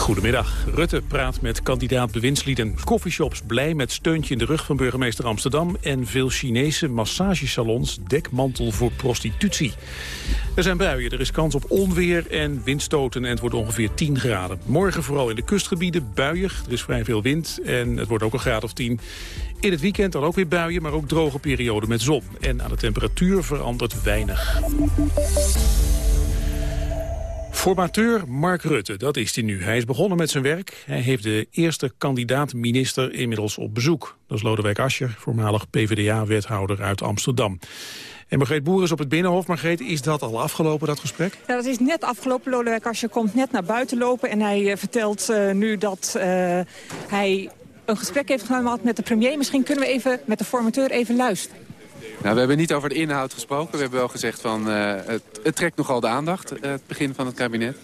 Goedemiddag. Rutte praat met kandidaat bewindslieden. Coffeeshops blij met steuntje in de rug van burgemeester Amsterdam... en veel Chinese massagesalons dekmantel voor prostitutie. Er zijn buien, er is kans op onweer en windstoten... en het wordt ongeveer 10 graden. Morgen vooral in de kustgebieden buiig, er is vrij veel wind... en het wordt ook een graad of 10. In het weekend dan ook weer buien, maar ook droge perioden met zon. En aan de temperatuur verandert weinig. Formateur Mark Rutte, dat is hij nu. Hij is begonnen met zijn werk. Hij heeft de eerste kandidaat-minister inmiddels op bezoek. Dat is Lodewijk Asscher, voormalig PvdA-wethouder uit Amsterdam. En Margreet Boer is op het Binnenhof. Margreet, is dat al afgelopen, dat gesprek? Ja, dat is net afgelopen. Lodewijk Asscher komt net naar buiten lopen... en hij uh, vertelt uh, nu dat uh, hij een gesprek heeft gehad met de premier. Misschien kunnen we even met de formateur even luisteren. Nou, we hebben niet over de inhoud gesproken. We hebben wel gezegd van uh, het, het, trekt nogal de aandacht, uh, het begin van het kabinet.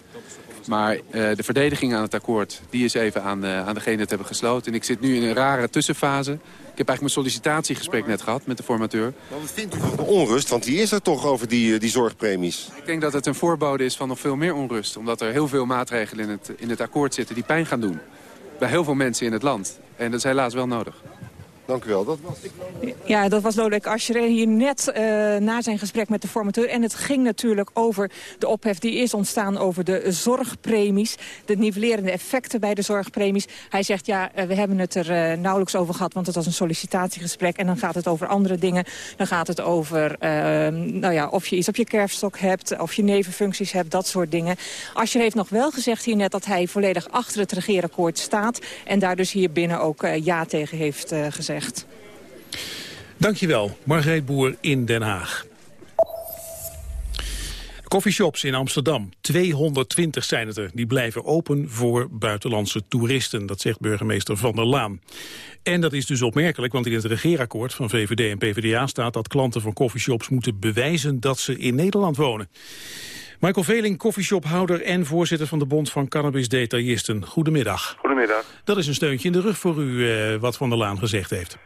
Maar uh, de verdediging aan het akkoord, die is even aan, aan degene het hebben gesloten. En ik zit nu in een rare tussenfase. Ik heb eigenlijk mijn sollicitatiegesprek net gehad met de formateur. Maar wat vindt u van de onrust? Want die is er toch over die, die zorgpremies. Ik denk dat het een voorbode is van nog veel meer onrust. Omdat er heel veel maatregelen in het, in het akkoord zitten die pijn gaan doen. Bij heel veel mensen in het land. En dat is helaas wel nodig. Dank u wel. Dat was... Ja, dat was Lodewijk Asscher hier net uh, na zijn gesprek met de formateur. En het ging natuurlijk over de ophef die is ontstaan over de zorgpremies. De nivellerende effecten bij de zorgpremies. Hij zegt, ja, uh, we hebben het er uh, nauwelijks over gehad, want het was een sollicitatiegesprek. En dan gaat het over andere dingen. Dan gaat het over nou ja, of je iets op je kerfstok hebt, of je nevenfuncties hebt, dat soort dingen. Asscher heeft nog wel gezegd hier net dat hij volledig achter het regeerakkoord staat. En daar dus hier binnen ook ja tegen heeft gezegd. Dankjewel, Margreet Boer in Den Haag. Coffeeshops in Amsterdam, 220 zijn het er. Die blijven open voor buitenlandse toeristen, dat zegt burgemeester Van der Laan. En dat is dus opmerkelijk, want in het regeerakkoord van VVD en PvdA staat dat klanten van coffeeshops moeten bewijzen dat ze in Nederland wonen. Michael Veling, coffeeshophouder en voorzitter van de Bond van Cannabis-detailisten. Goedemiddag. Goedemiddag. Dat is een steuntje in de rug voor u, eh, wat Van der Laan gezegd heeft.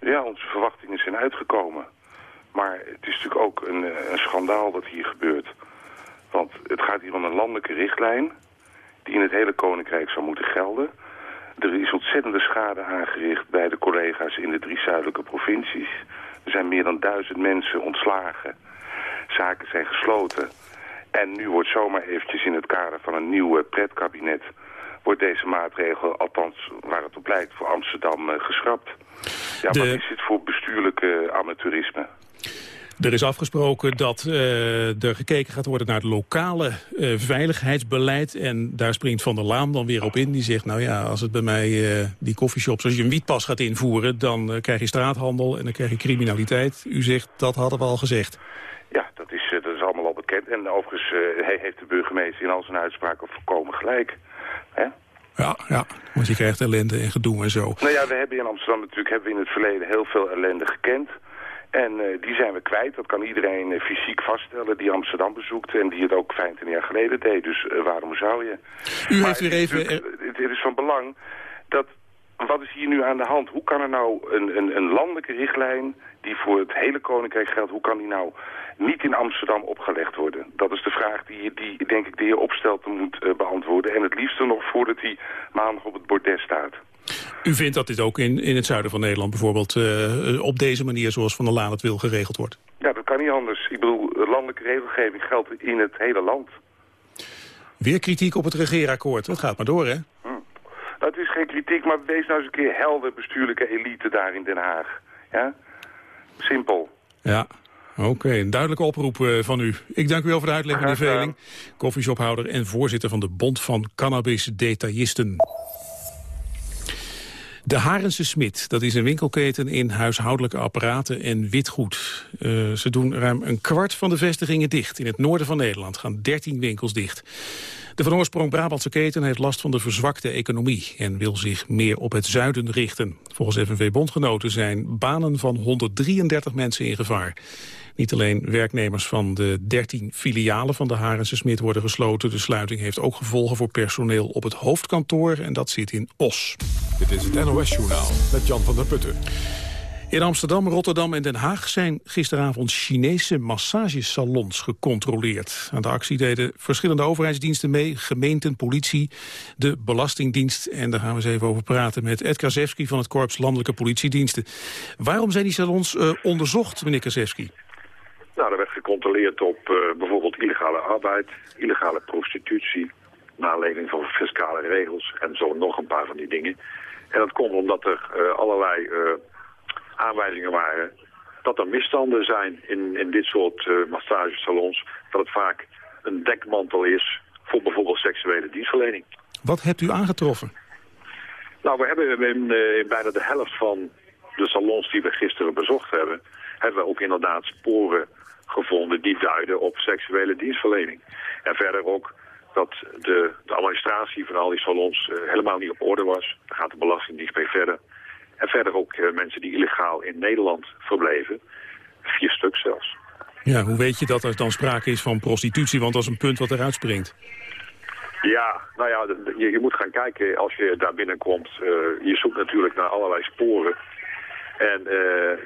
Ja, onze verwachtingen zijn uitgekomen. Maar het is natuurlijk ook een, een schandaal dat hier gebeurt. Want het gaat hier om een landelijke richtlijn... die in het hele Koninkrijk zou moeten gelden. Er is ontzettende schade aangericht bij de collega's in de drie zuidelijke provincies. Er zijn meer dan duizend mensen ontslagen. Zaken zijn gesloten. En nu wordt zomaar eventjes in het kader van een nieuw pretkabinet... wordt deze maatregel, althans waar het op lijkt, voor Amsterdam uh, geschrapt. Ja, De- wat is dit voor bestuurlijke amateurisme? Er is afgesproken dat eh, er gekeken gaat worden naar het lokale eh, veiligheidsbeleid. En daar springt Van der Laan dan weer op in. Die zegt, nou ja, als het bij mij eh, die koffieshops, als je een wietpas gaat invoeren... dan eh, krijg je straathandel en dan krijg je criminaliteit. U zegt, dat hadden we al gezegd. Ja, dat is, eh, dat is allemaal al bekend. En overigens eh, hij heeft de burgemeester in al zijn uitspraken volkomen gelijk. Hè? Ja, ja, want je krijgt ellende en gedoe en zo. Nou ja, we hebben in Amsterdam natuurlijk hebben we in het verleden heel veel ellende gekend. En eh, die zijn we kwijt. Dat kan iedereen fysiek vaststellen die Amsterdam bezoekt en die het ook 25 jaar geleden deed. Dus waarom zou je? U Maar heeft weer even... Het, het is van belang dat... Wat is hier nu aan de hand? Hoe kan er nou een, een, een landelijke richtlijn die voor het hele Koninkrijk geldt... hoe kan die nou niet in Amsterdam opgelegd worden? Dat is de vraag die, je- die denk ik de heer Opstelten moet eh, beantwoorden. En het liefste nog voordat hij maandag op het bordes staat. U vindt dat dit ook in, in het zuiden van Nederland bijvoorbeeld... eh, op deze manier, zoals Van der Laan het wil, geregeld wordt? Ja, dat kan niet anders. Ik bedoel, de landelijke regelgeving geldt in het hele land. Weer kritiek op het regeerakkoord. Dat gaat maar door, hè? Dat is geen kritiek, maar wees nou eens een keer helder bestuurlijke elite daar in Den Haag. Ja? Simpel. Ja, oké. Een duidelijke oproep eh, van u. Ik dank u wel voor de uitleg, meneer. Veling. Koffieshophouder en voorzitter van de Bond van Cannabis-detailisten. De Harense Smit, dat is een winkelketen in huishoudelijke apparaten en witgoed. Eh, ze doen ruim een kwart van de vestigingen dicht. In het noorden van Nederland gaan 13 winkels dicht. De van oorsprong Brabantse keten heeft last van de verzwakte economie... en wil zich meer op het zuiden richten. Volgens FNV-bondgenoten zijn banen van 133 mensen in gevaar. Niet alleen werknemers van de 13 filialen van de Harense Smit worden gesloten. De sluiting heeft ook gevolgen voor personeel op het hoofdkantoor... en dat zit in Os. Dit is het NOS-journaal met Jan van der Putten. In Amsterdam, Rotterdam en Den Haag zijn gisteravond Chinese massagesalons gecontroleerd. Aan de actie deden verschillende overheidsdiensten mee, gemeenten, politie, de Belastingdienst. En daar gaan we eens even over praten met Ed Kazewski van het Korps Landelijke Politiediensten. Waarom zijn die salons uh, onderzocht, meneer Kazewski? Nou, er werd gecontroleerd op uh, bijvoorbeeld illegale arbeid, illegale prostitutie, naleving van fiscale regels en zo nog een paar van die dingen. En dat komt omdat er uh, allerlei aanwijzingen waren dat er misstanden zijn in, in dit soort massagesalons. Dat het vaak een dekmantel is voor bijvoorbeeld seksuele dienstverlening. Wat hebt u aangetroffen? Nou, we hebben in, in bijna de helft van de salons die we gisteren bezocht hebben... hebben we ook inderdaad sporen gevonden die duiden op seksuele dienstverlening. En verder ook dat de, de administratie van al die salons uh, helemaal niet op orde was. Daar gaat de Belastingdienst mee verder. En verder ook uh, mensen die illegaal in Nederland verbleven. Vier stuk zelfs. Ja, hoe weet je dat er dan sprake is van prostitutie? Want dat is een punt wat eruit springt. Ja, nou ja, je, je moet gaan kijken als je daar binnenkomt. Uh, je zoekt natuurlijk naar allerlei sporen. En uh,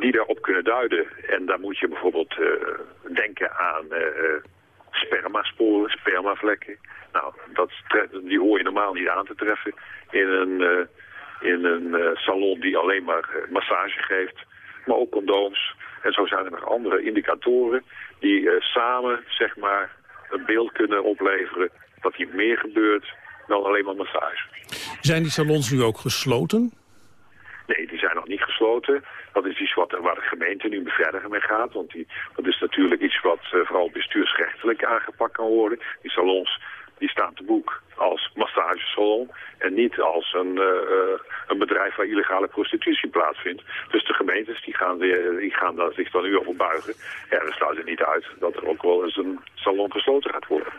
die daarop kunnen duiden. En daar moet je bijvoorbeeld denken aan spermasporen, spermavlekken. Nou, dat, die hoor je normaal niet aan te treffen in een in een uh, salon die alleen maar uh, massage geeft. Maar ook condooms. En zo zijn er nog andere indicatoren die uh, samen zeg maar, een beeld kunnen opleveren dat hier meer gebeurt dan alleen maar massage. Zijn die salons nu ook gesloten? Nee, die zijn Dat is iets wat, waar de gemeente nu verder mee gaat. Want die, dat is natuurlijk iets wat vooral bestuursrechtelijk aangepakt kan worden. Die salons die staan te boek als massagesalon en niet als een, uh, een bedrijf waar illegale prostitutie plaatsvindt. Dus de gemeentes die gaan, weer, die gaan daar zich dan nu over buigen. Ja, dan sluit het niet uit dat er ook wel eens een salon gesloten gaat worden.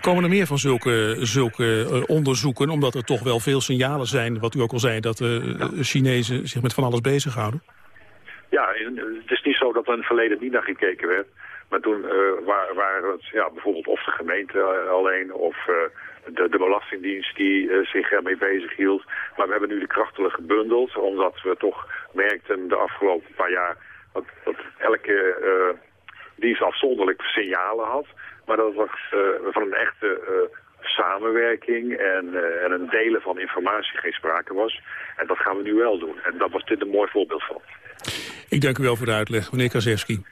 Komen er meer van zulke, zulke uh, onderzoeken, omdat er toch wel veel signalen zijn, wat u ook al zei, dat de Chinezen zich met van alles bezighouden? Ja, het is niet zo dat er in het verleden niet naar gekeken werd. Maar toen uh, waren het ja, bijvoorbeeld of de gemeente alleen of uh, de, de Belastingdienst die zich ermee bezig hield. Maar we hebben nu de krachten gebundeld, omdat we toch merkten de afgelopen paar jaar dat, dat elke dienst afzonderlijk signalen had. Maar dat er van een echte samenwerking en, en een delen van informatie geen sprake was. En dat gaan we nu wel doen. En daar was dit een mooi voorbeeld van. Ik dank u wel voor de uitleg, meneer Kazewski.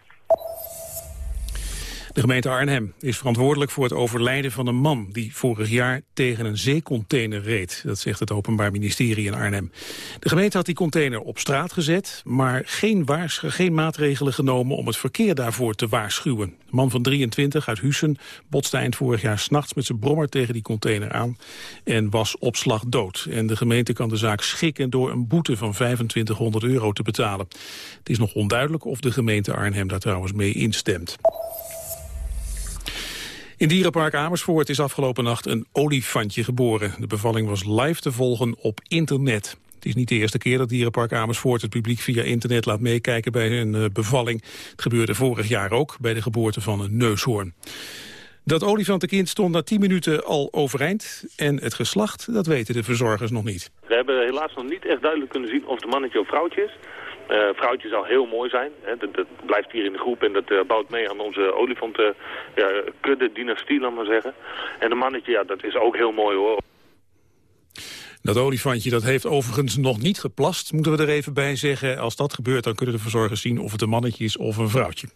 De gemeente Arnhem is verantwoordelijk voor het overlijden van een man... die vorig jaar tegen een zeecontainer reed. Dat zegt het Openbaar Ministerie in Arnhem. De gemeente had die container op straat gezet... maar geen, geen maatregelen genomen om het verkeer daarvoor te waarschuwen. De man van 23 uit Hussen botste eind vorig jaar s'nachts... met zijn brommer tegen die container aan en was op slag dood. En de gemeente kan de zaak schikken door een boete van 2500 euro te betalen. Het is nog onduidelijk of de gemeente Arnhem daar trouwens mee instemt. In dierenpark Amersfoort is afgelopen nacht een olifantje geboren. De bevalling was live te volgen op internet. Het is niet de eerste keer dat Dierenpark Amersfoort het publiek via internet laat meekijken bij een eh, bevalling. Het gebeurde vorig jaar ook bij de geboorte van een neushoorn. Dat olifantenkind stond na 10 minuten al overeind. En het geslacht, dat weten de verzorgers nog niet. We hebben helaas nog niet echt duidelijk kunnen zien of het mannetje of vrouwtje is. Uh, vrouwtje zal heel mooi zijn. Hè. Dat, blijft hier in de groep en dat uh, bouwt mee aan onze olifantenkudde, ja, dynastie, laat maar zeggen. En de mannetje, ja, dat is ook heel mooi hoor. Dat olifantje dat heeft overigens nog niet geplast, moeten we er even bij zeggen. Als dat gebeurt, dan kunnen de verzorgers zien of het een mannetje is of een vrouwtje.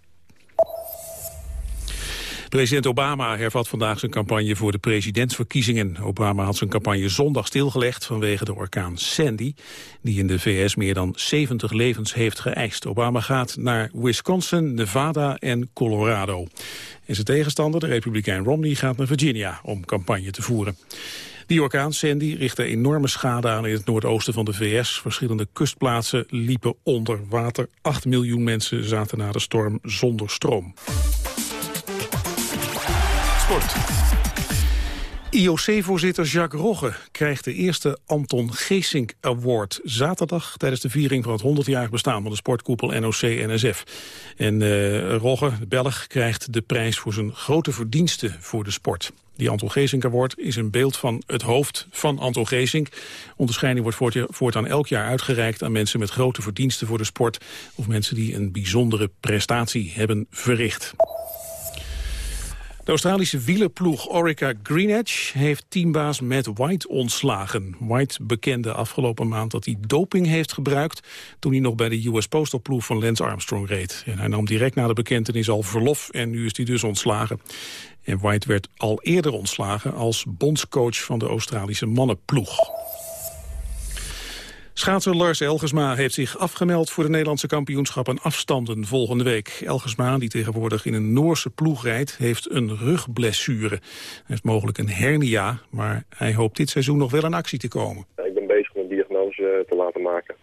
President Obama hervat vandaag zijn campagne voor de presidentsverkiezingen. Obama had zijn campagne zondag stilgelegd vanwege de orkaan Sandy... die in de VS meer dan 70 levens heeft geëist. Obama gaat naar Wisconsin, Nevada en Colorado. En zijn tegenstander, de republikein Romney, gaat naar Virginia om campagne te voeren. Die orkaan Sandy richtte enorme schade aan in het noordoosten van de VS. Verschillende kustplaatsen liepen onder water. 8 miljoen mensen zaten na de storm zonder stroom. IOC-voorzitter Jacques Rogge krijgt de eerste Anton Geesink Award zaterdag tijdens de viering van het 100-jarig bestaan van de sportkoepel NOC-NSF. En uh, Rogge, de Belg, krijgt de prijs voor zijn grote verdiensten voor de sport. Die Anton Geesink Award is een beeld van het hoofd van Anton Geesink. Onderscheiding wordt voortaan elk jaar uitgereikt aan mensen met grote verdiensten voor de sport of mensen die een bijzondere prestatie hebben verricht. De Australische wielerploeg Orica Green Edge heeft teambaas Matt White ontslagen. White bekende afgelopen maand dat hij doping heeft gebruikt... toen hij nog bij de US Postal ploeg van Lance Armstrong reed. Hij nam direct na de bekentenis al verlof en nu is hij dus ontslagen. En White werd al eerder ontslagen als bondscoach van de Australische mannenploeg. Schaatser Lars Elgersma heeft zich afgemeld voor de Nederlandse kampioenschappen afstanden volgende week. Elgersma, die tegenwoordig in een Noorse ploeg rijdt, heeft een rugblessure. Hij heeft mogelijk een hernia, maar hij hoopt dit seizoen nog wel in actie te komen. Ik ben bezig om een diagnose te laten maken,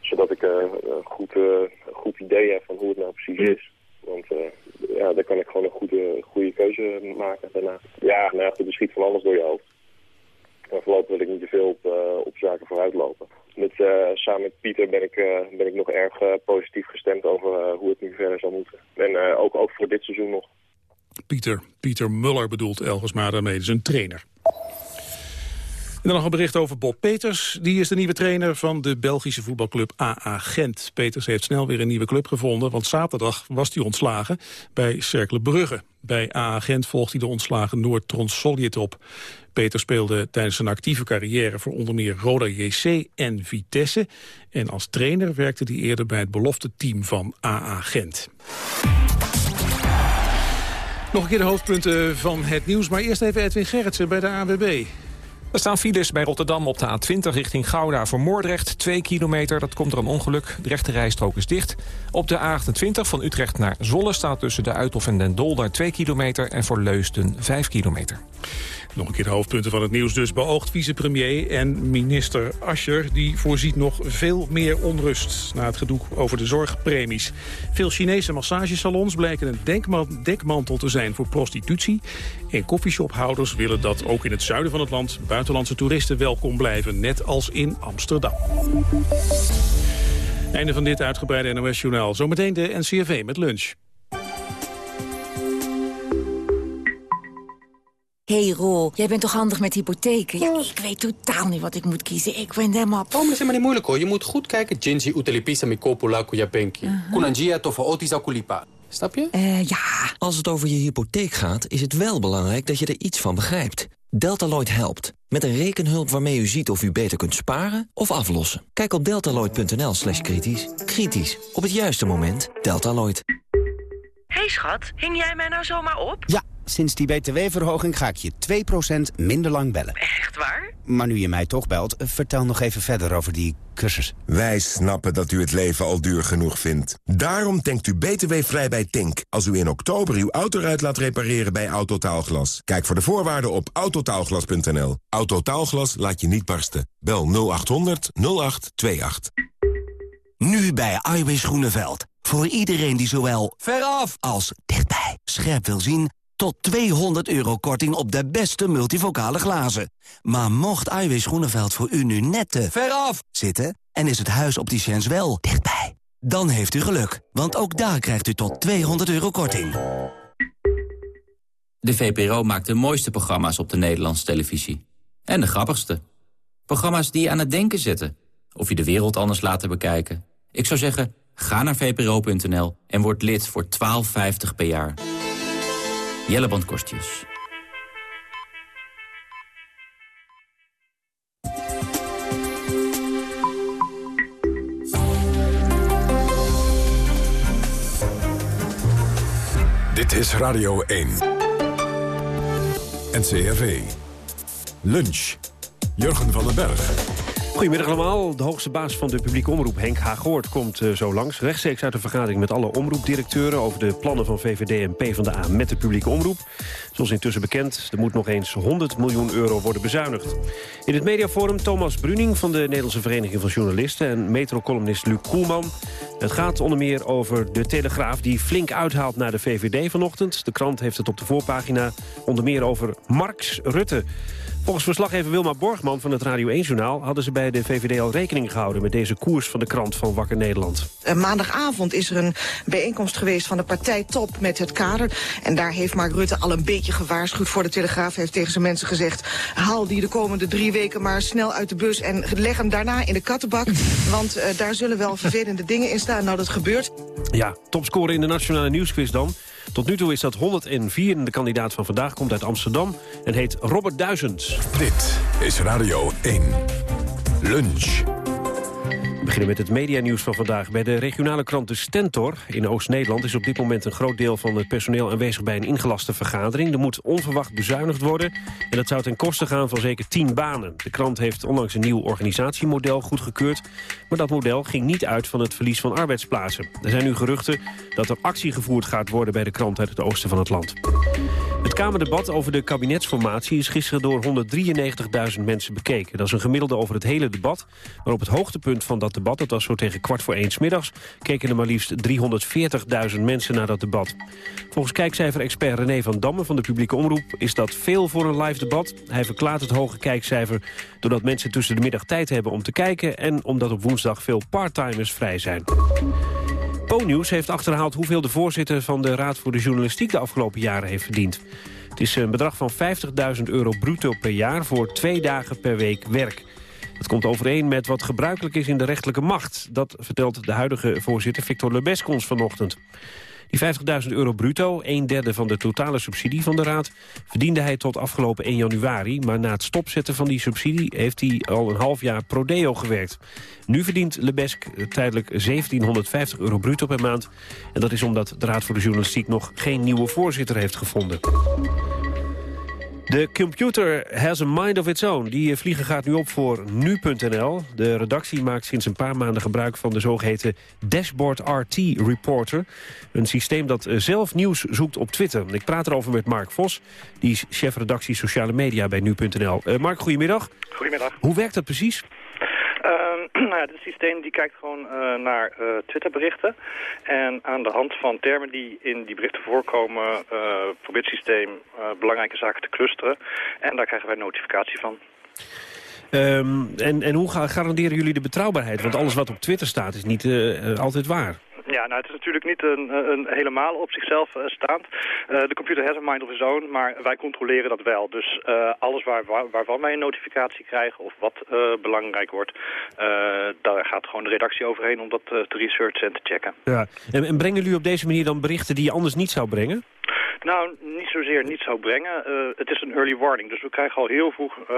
zodat ik een goed, goed idee heb van hoe het nou precies is. Want ja, dan kan ik gewoon een goede, goede keuze maken daarna. Ja, nou, er schiet van alles door je hoofd. En voorlopig wil ik niet te veel op, uh, op zaken vooruitlopen. Met, uh, samen met Pieter ben ik, uh, ben ik nog erg positief gestemd over hoe het nu verder zal moeten. En ook, ook voor dit seizoen nog. Pieter, Pieter Muller bedoelt Elgersma daarmee, zijn trainer. En dan nog een bericht over Bob Peters. Die is de nieuwe trainer van de Belgische voetbalclub AA Gent. Peters heeft snel weer een nieuwe club gevonden, want zaterdag was hij ontslagen bij Cercle Brugge. Bij AA Gent volgt hij de ontslagen Noord Tronsoliet op. Peter speelde tijdens zijn actieve carrière voor onder meer Roda JC en Vitesse. En als trainer werkte hij eerder bij het belofte team van AA Gent. Nog een keer de hoofdpunten van het nieuws, maar eerst even Edwin Gerritsen bij de AWB. Er staan files bij Rotterdam op de A20 richting Gouda voor Moordrecht. 2 kilometer, dat komt er een ongeluk. De rechte rijstrook is dicht. Op de A28 van Utrecht naar Zolle staat tussen de Uithof en Den Dolder 2 kilometer... en voor Leusden 5 kilometer. Nog een keer de hoofdpunten van het nieuws dus. Beoogd vicepremier en minister Ascher... die voorziet nog veel meer onrust na het gedoe over de zorgpremies. Veel Chinese massagesalons blijken een dekmantel te zijn voor prostitutie. En koffieshophouders willen dat ook in het zuiden van het land... buitenlandse toeristen welkom blijven, net als in Amsterdam. Einde van dit uitgebreide NOS-journaal. Zometeen de NCRV met lunch. Hey Ro, jij bent toch handig met hypotheken? Ja, ik weet totaal niet wat ik moet kiezen. Ik ben helemaal... Oh, maar dat is helemaal niet moeilijk hoor. Je moet goed kijken. Jinji utelipisa kuyapenki. Uh-huh. Kunanjia tofa otisa kulipa. Snap je? Uh, ja. Als het over je hypotheek gaat, is het wel belangrijk dat je er iets van begrijpt. Deltaloid helpt. Met een rekenhulp waarmee u ziet of u beter kunt sparen of aflossen. Kijk op deltaloid.nl slash kritisch. Kritisch. Op het juiste moment. Deltaloid. hey schat, hing jij mij nou zomaar op? Ja. Sinds die btw-verhoging ga ik je 2% minder lang bellen. Echt waar? Maar nu je mij toch belt, vertel nog even verder over die cursus. Wij snappen dat u het leven al duur genoeg vindt. Daarom denkt u btw-vrij bij Tink. Als u in oktober uw autoruit laat repareren bij Autotaalglas. Kijk voor de voorwaarden op autotaalglas.nl. Autotaalglas laat je niet barsten. Bel 0800 0828. Nu bij Iwis Groeneveld. Voor iedereen die zowel veraf als dichtbij scherp wil zien tot 200 euro korting op de beste multivocale glazen. Maar mocht Iwis Groeneveld voor u nu net te veraf zitten... en is het huis op die Chance wel dichtbij... dan heeft u geluk, want ook daar krijgt u tot 200 euro korting. De VPRO maakt de mooiste programma's op de Nederlandse televisie. En de grappigste. Programma's die je aan het denken zetten. Of je de wereld anders laten bekijken. Ik zou zeggen, ga naar vpro.nl en word lid voor 12,50 per jaar. Jelle Bandkostjes. Dit is Radio 1. NCRV. Lunch. Jurgen van den Berg. Goedemiddag allemaal. De hoogste baas van de publieke omroep, Henk Hagoort, komt uh, zo langs. Rechtstreeks uit een vergadering met alle omroepdirecteuren... over de plannen van VVD en PvdA met de publieke omroep. Zoals intussen bekend, er moet nog eens 100 miljoen euro worden bezuinigd. In het mediaforum Thomas Bruning van de Nederlandse Vereniging van Journalisten... en metrocolumnist Luc Koelman. Het gaat onder meer over de Telegraaf die flink uithaalt naar de VVD vanochtend. De krant heeft het op de voorpagina onder meer over Marx Rutte... Volgens verslaggever Wilma Borgman van het Radio 1-journaal... hadden ze bij de VVD al rekening gehouden met deze koers van de krant van Wakker Nederland. Uh, maandagavond is er een bijeenkomst geweest van de partijtop met het kader. En daar heeft Mark Rutte al een beetje gewaarschuwd voor de Telegraaf. Hij heeft tegen zijn mensen gezegd... haal die de komende drie weken maar snel uit de bus... en leg hem daarna in de kattenbak. Want uh, daar zullen wel vervelende dingen in staan. Nou, dat gebeurt. Ja, topscorer in de Nationale Nieuwsquiz dan. Tot nu toe is dat 104 en de kandidaat van vandaag komt uit Amsterdam... en heet Robert Duizend. Dit is Radio 1. Lunch. We beginnen met het medianieuws van vandaag. Bij de regionale krant De Stentor in Oost-Nederland... is op dit moment een groot deel van het personeel aanwezig bij een ingelaste vergadering. Er moet onverwacht bezuinigd worden. En dat zou ten koste gaan van zeker 10 banen. De krant heeft onlangs een nieuw organisatiemodel goedgekeurd. Maar dat model ging niet uit van het verlies van arbeidsplaatsen. Er zijn nu geruchten dat er actie gevoerd gaat worden... bij de krant uit het oosten van het land. Het Kamerdebat over de kabinetsformatie is gisteren door 193.000 mensen bekeken. Dat is een gemiddelde over het hele debat. Maar op het hoogtepunt van dat debat, dat was zo tegen kwart voor één middags... keken er maar liefst 340.000 mensen naar dat debat. Volgens kijkcijfer-expert René van Damme van de publieke omroep... is dat veel voor een live debat. Hij verklaart het hoge kijkcijfer doordat mensen tussen de middag tijd hebben om te kijken... en omdat op woensdag veel parttimers vrij zijn. Po-nieuws heeft achterhaald hoeveel de voorzitter van de Raad voor de Journalistiek de afgelopen jaren heeft verdiend. Het is een bedrag van 50.000 euro bruto per jaar voor twee dagen per week werk. Dat komt overeen met wat gebruikelijk is in de rechterlijke macht. Dat vertelt de huidige voorzitter Victor Lebesque ons vanochtend. Die 50.000 euro bruto, een derde van de totale subsidie van de Raad... verdiende hij tot afgelopen 1 januari. Maar na het stopzetten van die subsidie heeft hij al een half jaar prodeo gewerkt. Nu verdient Lebesque tijdelijk 1750 euro bruto per maand. En dat is omdat de Raad voor de Journalistiek nog geen nieuwe voorzitter heeft gevonden. De computer has a mind of its own. Die vliegen gaat nu op voor nu.nl. De redactie maakt sinds een paar maanden gebruik van de zogeheten Dashboard RT Reporter. Een systeem dat zelf nieuws zoekt op Twitter. Ik praat erover met Mark Vos, die is chefredactie sociale media bij nu.nl. Uh, Mark, goedemiddag. Goedemiddag. Hoe werkt dat precies? Nou ja, het systeem die kijkt gewoon uh, naar uh, Twitterberichten. En aan de hand van termen die in die berichten voorkomen... probeert het systeem belangrijke zaken te clusteren. En daar krijgen wij notificatie van. Um, en, en hoe garanderen jullie de betrouwbaarheid? Want alles wat op Twitter staat is niet altijd waar. Nou, het is natuurlijk niet een, een helemaal op zichzelf uh, staand. Uh, de computer has a mind of its own, maar wij controleren dat wel. Dus uh, alles waar, waar, waarvan wij een notificatie krijgen of wat belangrijk wordt, daar gaat gewoon de redactie overheen om dat te researchen en te checken. Ja. En, en brengen jullie op deze manier dan berichten die je anders niet zou brengen? Nou, niet zozeer niet zou brengen. Uh, het is een early warning, dus we krijgen al heel vroeg uh,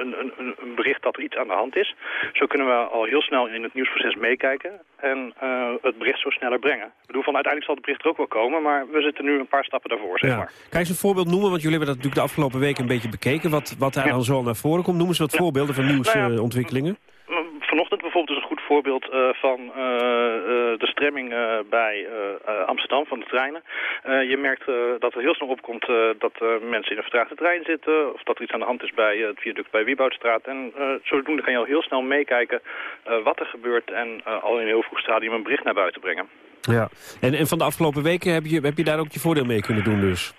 een, een, een, bericht dat er iets aan de hand is. Zo kunnen we al heel snel in het nieuwsproces meekijken en uh, het bericht zo sneller brengen. Ik bedoel, van uiteindelijk zal het bericht er ook wel komen, maar we zitten nu een paar stappen daarvoor, zeg ja. maar. Kan je eens een voorbeeld noemen, want jullie hebben dat natuurlijk de afgelopen week een beetje bekeken, wat, wat daar ja. dan zo naar voren komt. Noem eens wat ja. voorbeelden van nieuwsontwikkelingen. Nou vanochtend bijvoorbeeld is een goed voorbeeld uh, van uh, uh, de stremming bij Amsterdam van de treinen. je merkt dat er heel snel opkomt dat mensen in een vertraagde trein zitten... of dat er iets aan de hand is bij het viaduct bij Wieboudstraat. En zodoende kan je al heel snel meekijken wat er gebeurt... en al in een heel vroeg stadium een bericht naar buiten brengen. Ja, en, en van de afgelopen weken heb je, heb je daar ook je voordeel mee kunnen doen dus?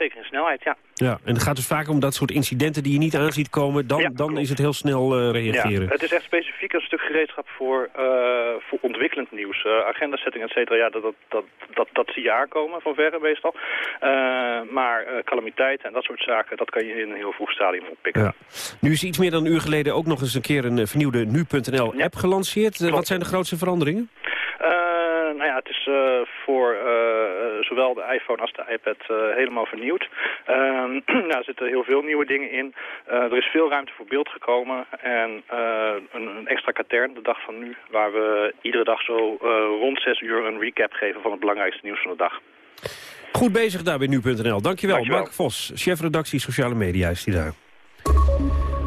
Ja, zeker in snelheid, ja. Ja, en het gaat dus vaak om dat soort incidenten die je niet aan ziet komen. Dan, ja, dan is het heel snel uh, reageren. Ja, het is echt specifiek een stuk gereedschap voor, uh, voor ontwikkelend nieuws. Uh, agendasetting, et cetera, ja, dat, dat, dat, dat, dat zie je aankomen van verre meestal. maar calamiteiten en dat soort zaken, dat kan je in een heel vroeg stadium oppikken. Ja. Nu is iets meer dan een uur geleden ook nog eens een keer een vernieuwde Nu.nl app gelanceerd. Wat zijn de grootste veranderingen? nou ja, het is voor zowel de iPhone als de iPad uh, helemaal vernieuwd. nou, er zitten heel veel nieuwe dingen in. er is veel ruimte voor beeld gekomen. En een, een, extra katern, de dag van nu, waar we iedere dag zo rond zes uur een recap geven van het belangrijkste nieuws van de dag. Goed bezig daar bij nu.nl. Dankjewel. Dankjewel. Mark Vos, chefredactie Sociale Media is die daar.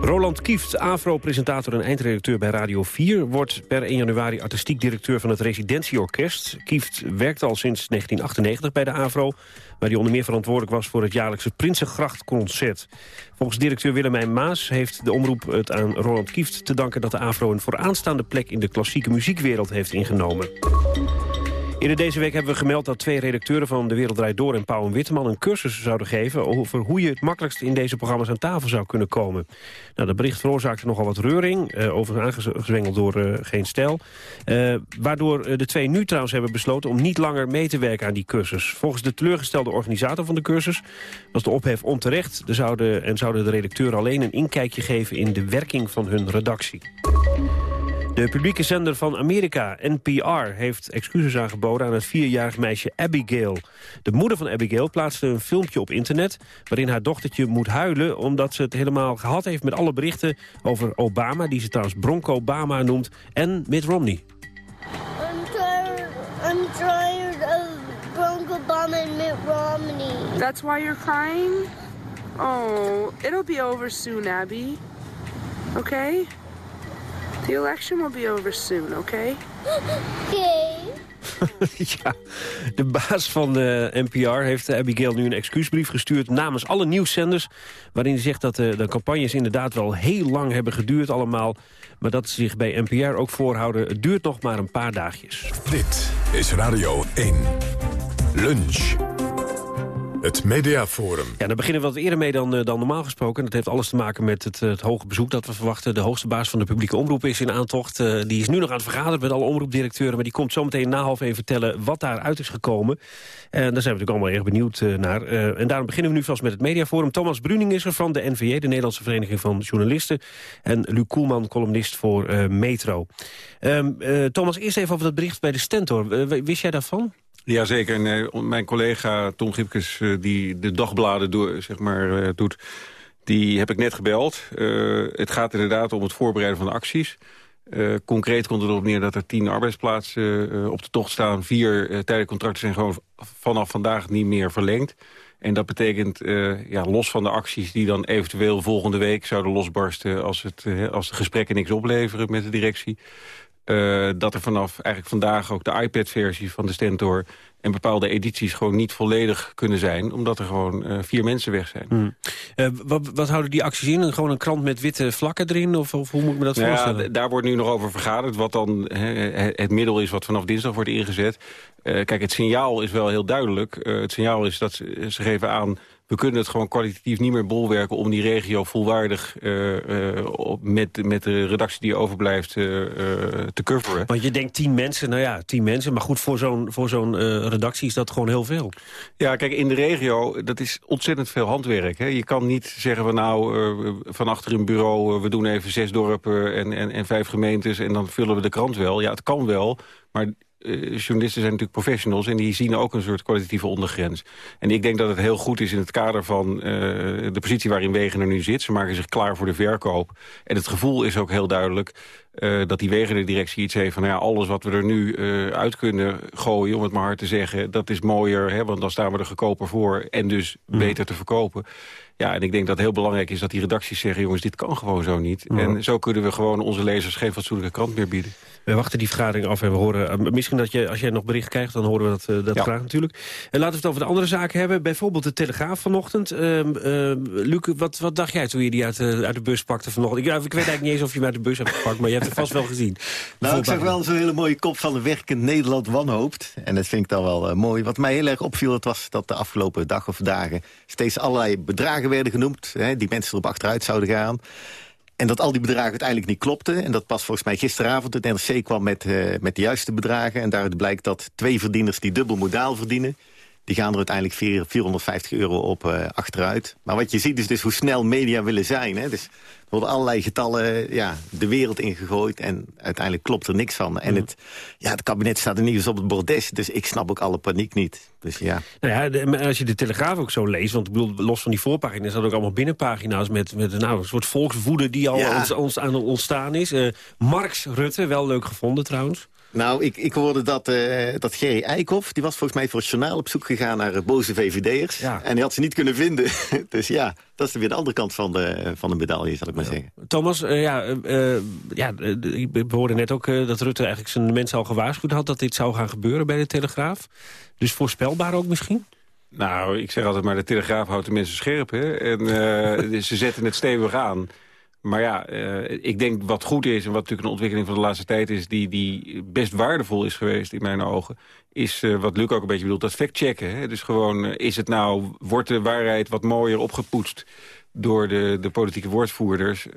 Roland Kieft, AVRO-presentator en eindredacteur bij Radio 4... wordt per 1 januari artistiek directeur van het Residentieorkest. Kieft werkt al sinds 1998 bij de AVRO... waar hij onder meer verantwoordelijk was voor het jaarlijkse Prinsengrachtconcert. Volgens directeur Willemijn Maas heeft de omroep het aan Roland Kieft te danken... dat de AVRO een vooraanstaande plek in de klassieke muziekwereld heeft ingenomen. Eerder deze week hebben we gemeld dat twee redacteuren van De Wereld Door en Pauw en Witteman een cursus zouden geven over hoe je het makkelijkst in deze programma's aan tafel zou kunnen komen. Nou, dat bericht veroorzaakte nogal wat reuring, uh, overigens aangezwengeld door uh, Geen Stijl. Uh, waardoor de twee nu trouwens hebben besloten om niet langer mee te werken aan die cursus. Volgens de teleurgestelde organisator van de cursus was de ophef onterecht. Er zouden, en zouden de redacteuren alleen een inkijkje geven in de werking van hun redactie. De publieke zender van Amerika, NPR, heeft excuses aangeboden aan het vierjarig meisje Abigail. De moeder van Abigail plaatste een filmpje op internet... waarin haar dochtertje moet huilen omdat ze het helemaal gehad heeft met alle berichten over Obama... die ze trouwens Bronco Obama noemt, en Mitt Romney. I'm tired, I'm tired of Barack Obama and Mitt Romney. That's why you're crying? Oh, it'll be over soon, Abby. Okay? The election will be over soon, okay? Okay. ja, de baas van de NPR heeft Abigail nu een excuusbrief gestuurd namens alle nieuwszenders. Waarin hij zegt dat de, de campagnes inderdaad wel heel lang hebben geduurd allemaal. Maar dat ze zich bij NPR ook voorhouden, het duurt nog maar een paar dagjes. Dit is Radio 1. Lunch. Het Mediaforum. Ja, daar beginnen we wat eerder mee dan, uh, dan normaal gesproken. Dat heeft alles te maken met het, het hoge bezoek dat we verwachten. De hoogste baas van de publieke omroep is in aantocht. Uh, die is nu nog aan het vergaderen met alle omroepdirecteuren... maar die komt zometeen na half even vertellen wat daaruit is gekomen. En daar zijn we natuurlijk allemaal erg benieuwd naar. en daarom beginnen we nu vast met het Mediaforum. Thomas Bruning is er van de NVJ, de Nederlandse Vereniging van Journalisten. En Luc Koelman, columnist voor Metro. Um, Thomas, eerst even over dat bericht bij de Stentor. wist jij daarvan? Jazeker. Uh, mijn collega Tom Gipkes, uh, die de dagbladen do, zeg maar, uh, doet... die heb ik net gebeld. het gaat inderdaad om het voorbereiden van de acties. concreet komt het erop neer dat er tien arbeidsplaatsen op de tocht staan. Vier tijdelijke contracten zijn gewoon vanaf vandaag niet meer verlengd. En dat betekent, ja, los van de acties die dan eventueel volgende week zouden losbarsten... als, het, als de gesprekken niks opleveren met de directie... Uh, dat er vanaf eigenlijk vandaag ook de iPad-versie van de Stentor... en bepaalde edities gewoon niet volledig kunnen zijn... omdat er gewoon uh, vier mensen weg zijn. Hmm. Uh, wat, wat, houden die acties in? Gewoon een krant met witte vlakken erin? Of, of hoe moet ik me dat nou voorstellen? Ja, daar wordt nu nog over vergaderd. Wat dan he, het middel is wat vanaf dinsdag wordt ingezet. kijk, het signaal is wel heel duidelijk. het signaal is dat ze, ze geven aan we kunnen het gewoon kwalitatief niet meer bolwerken... om die regio volwaardig uh, uh, met, met de redactie die overblijft uh, te coveren. Want je denkt tien mensen, nou ja, tien mensen. Maar goed, voor zo'n voor zo'n redactie is dat gewoon heel veel. Ja, kijk, in de regio, dat is ontzettend veel handwerk. Hè. Je kan niet zeggen, van nou, van achter een bureau... we doen even zes dorpen en, en, en vijf gemeentes... en dan vullen we de krant wel. Ja, het kan wel, maar journalisten zijn natuurlijk professionals... en die zien ook een soort kwalitatieve ondergrens. En ik denk dat het heel goed is in het kader van uh, de positie waarin Wegener nu zit. Ze maken zich klaar voor de verkoop. En het gevoel is ook heel duidelijk uh, dat die Wegener-directie iets heeft van... Nou ja, alles wat we er nu uit kunnen gooien, om het maar hard te zeggen... dat is mooier, hè, want dan staan we er goedkoper voor... en dus mm. beter te verkopen. Ja, en ik denk dat het heel belangrijk is dat die redacties zeggen... jongens, dit kan gewoon zo niet. Mm. En zo kunnen we gewoon onze lezers geen fatsoenlijke krant meer bieden. We wachten die vergadering af en we horen... Uh, misschien dat je, als jij nog bericht krijgt, dan horen we dat, uh, dat ja. graag natuurlijk. En laten we het over de andere zaken hebben. Bijvoorbeeld de Telegraaf vanochtend. Uh, Luc, wat, wat dacht jij toen je die uit, uit de bus pakte vanochtend? Ik, ik weet eigenlijk niet eens of je hem uit de bus hebt gepakt, maar je hebt het vast wel gezien. nou, ik zag wel zo'n hele mooie kop van de werkend Nederland wanhoopt. En dat vind ik dan wel mooi. Wat mij heel erg opviel, dat was dat de afgelopen dag of dagen... steeds allerlei bedragen werden genoemd, hè, die mensen erop achteruit zouden gaan... En dat al die bedragen uiteindelijk niet klopten. En dat pas volgens mij gisteravond. Het NRC kwam met, uh, met de juiste bedragen. En daaruit blijkt dat twee verdieners die dubbel modaal verdienen... die gaan er uiteindelijk 450 euro op uh, achteruit. Maar wat je ziet is dus hoe snel media willen zijn. Hè? Dus worden allerlei getallen ja, de wereld ingegooid en uiteindelijk klopt er niks van. En het, ja, het kabinet staat er niet eens op het bordes, dus ik snap ook alle paniek niet. Dus ja. Nou ja, als je de Telegraaf ook zo leest, want ik bedoel, los van die voorpagina's... zijn ook allemaal binnenpagina's met, met nou, een soort volkswoede die al ja. ons, ons, aan ontstaan is. Uh, Marx Rutte, wel leuk gevonden trouwens. Nou, ik, ik hoorde dat, uh, dat Gerry Eikhoff... die was volgens mij voor het journaal op zoek gegaan naar uh, boze VVD'ers. En die had ze niet kunnen vinden. dus ja, dat is weer de andere kant van de, van de medaille, zal ik maar zeggen. Thomas, uh, ja, ja, ik hoorde net ook dat Rutte eigenlijk zijn mensen al gewaarschuwd had... dat dit zou gaan gebeuren bij de Telegraaf. Dus voorspelbaar ook misschien? Nou, ik zeg altijd maar, de Telegraaf houdt de mensen scherp. Hè? En ze zetten het stevig aan. Maar ja, uh, ik denk wat goed is en wat natuurlijk een ontwikkeling van de laatste tijd is... die, die best waardevol is geweest in mijn ogen... is uh, wat Luc ook een beetje bedoelt, dat factchecken. Dus gewoon, uh, is het nou, wordt de waarheid wat mooier opgepoetst door de, de politieke woordvoerders?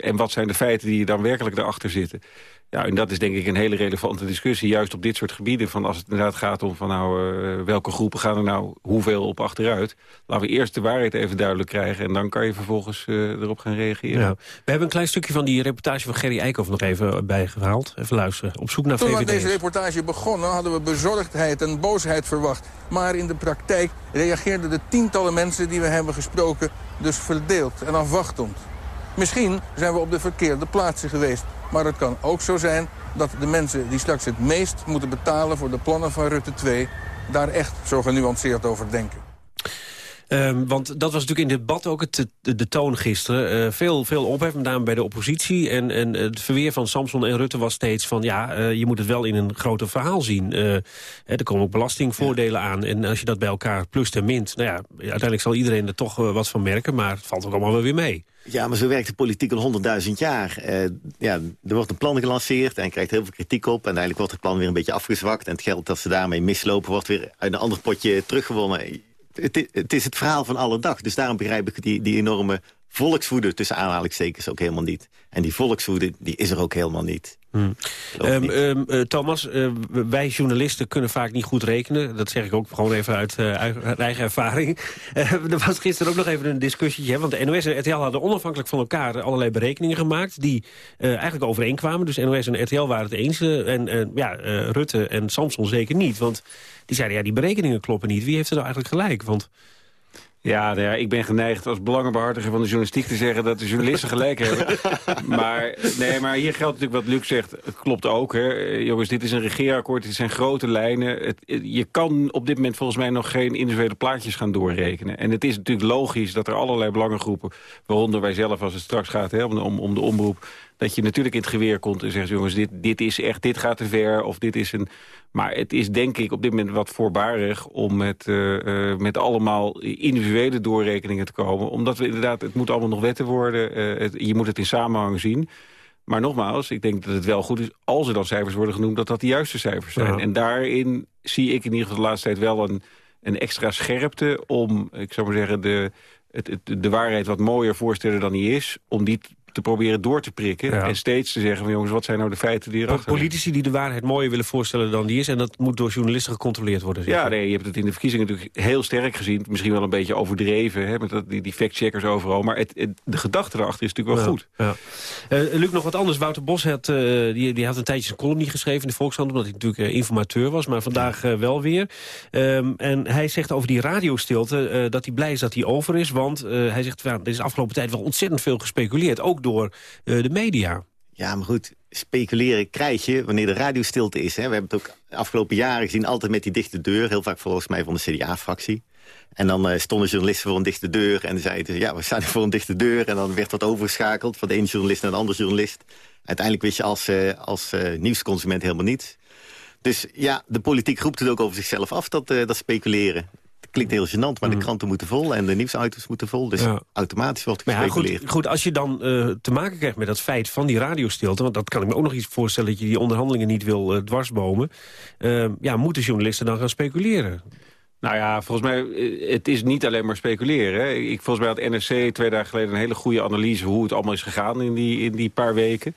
en wat zijn de feiten die dan werkelijk erachter zitten? Ja, en dat is denk ik een hele relevante discussie, juist op dit soort gebieden. Van als het inderdaad gaat om van nou, uh, welke groepen gaan er nou hoeveel op achteruit. Laten we eerst de waarheid even duidelijk krijgen en dan kan je vervolgens uh, erop gaan reageren. Ja. We hebben een klein stukje van die reportage van Gerry Eikhoff nog even bijgehaald. Even luisteren. Op zoek naar Toen we deze reportage begonnen hadden we bezorgdheid en boosheid verwacht. Maar in de praktijk reageerden de tientallen mensen die we hebben gesproken dus verdeeld en afwachtend. Misschien zijn we op de verkeerde plaatsen geweest. Maar het kan ook zo zijn dat de mensen die straks het meest moeten betalen... voor de plannen van Rutte 2, daar echt zo genuanceerd over denken. Um, want dat was natuurlijk in het debat ook het, de, de toon gisteren. Uh, veel, veel ophef, met name bij de oppositie. En, en het verweer van Samson en Rutte was steeds van... ja, uh, je moet het wel in een groter verhaal zien. Uh, er komen ook belastingvoordelen ja. aan. En als je dat bij elkaar plust en mint... nou ja, uiteindelijk zal iedereen er toch wat van merken... maar het valt ook allemaal wel weer mee. Ja, maar zo werkt de politiek al honderdduizend jaar. Uh, ja, er wordt een plan gelanceerd en krijgt heel veel kritiek op. En uiteindelijk wordt het plan weer een beetje afgezwakt. En het geld dat ze daarmee mislopen wordt weer uit een ander potje teruggewonnen. Het, het is het verhaal van alle dag. Dus daarom begrijp ik die, die enorme volkswoede tussen aanhalingstekens ook helemaal niet. En die volkswoede die is er ook helemaal niet. Hmm. Um, um, uh, Thomas, uh, wij journalisten kunnen vaak niet goed rekenen. Dat zeg ik ook gewoon even uit, uh, uit eigen ervaring. er was gisteren ook nog even een discussietje. Want de NOS en RTL hadden onafhankelijk van elkaar allerlei berekeningen gemaakt... die eigenlijk overeenkwamen. Dus NOS en RTL waren het eens. en ja, Rutte en Samson zeker niet. Want die zeiden, ja, die berekeningen kloppen niet. Wie heeft er nou eigenlijk gelijk? Want... Ja, nou ja, ik ben geneigd als belangenbehartiger van de journalistiek te zeggen dat de journalisten gelijk hebben. maar, nee, maar hier geldt natuurlijk wat Luc zegt, klopt ook. Hè. Jongens, dit is een regeerakkoord, dit zijn grote lijnen. Het, je kan op dit moment volgens mij nog geen individuele plaatjes gaan doorrekenen. En het is natuurlijk logisch dat er allerlei belangengroepen, waaronder wij zelf als het straks gaat hè, om, om de omroep, dat je natuurlijk in het geweer komt en zegt... jongens, dit, dit is echt, dit gaat te ver, of dit is een... Maar het is denk ik op dit moment wat voorbarig om met, uh, uh, met allemaal individuele doorrekeningen te komen. Omdat we inderdaad, het moet allemaal nog wetten worden. Uh, het, je moet het in samenhang zien. Maar nogmaals, ik denk dat het wel goed is als er dan cijfers worden genoemd... dat dat de juiste cijfers zijn. Ja. En daarin zie ik in ieder geval de laatste tijd wel een, een extra scherpte... om, ik zou maar zeggen, de, het, het, de waarheid wat mooier voorstellen dan die is... om die te proberen door te prikken. Ja. En steeds te zeggen van jongens, wat zijn nou de feiten die erachter Politici die de waarheid mooier willen voorstellen dan die is. En dat moet door journalisten gecontroleerd worden. Ja, nee, je hebt het in de verkiezingen natuurlijk heel sterk gezien. Misschien wel een beetje overdreven, hè, met dat, die, die fact-checkers overal. Maar het, het, de gedachte erachter is natuurlijk wel ja. goed. Ja. Uh, Luc, nog wat anders. Wouter Bos had, uh, die, die had een tijdje zijn column niet geschreven in de Volkskrant... omdat hij natuurlijk uh, informateur was, maar vandaag wel weer. Um, en hij zegt over die radiostilte dat hij blij is dat hij over is. Want hij zegt, ja, er is de afgelopen tijd wel ontzettend veel gespeculeerd. Ook door de media. Ja, maar goed, speculeren krijg je wanneer de radiostilte is. Hè. We hebben het ook afgelopen jaren gezien, altijd met die dichte deur. Heel vaak volgens mij van de CDA-fractie. En dan uh, stonden journalisten voor een dichte deur en zeiden... ja, we staan voor een dichte deur. En dan werd dat overgeschakeld van de ene journalist naar de andere journalist. Uiteindelijk wist je als, uh, als nieuwsconsument helemaal niets. Dus ja, de politiek roept het ook over zichzelf af, dat, dat speculeren klinkt heel gênant, maar de kranten moeten vol en de nieuwsauto's moeten vol. Dus ja. automatisch wordt gespeculeerd. Ja, goed, goed, als je dan uh, te maken krijgt met dat feit van die radiostilte... want dat kan ik me ook nog iets voorstellen dat je die onderhandelingen niet wil uh, dwarsbomen... Uh, ja, moeten journalisten dan gaan speculeren? Nou ja, volgens mij, het is niet alleen maar speculeren. Hè. Ik, volgens mij had NRC twee dagen geleden een hele goede analyse... hoe het allemaal is gegaan in die, in die paar weken.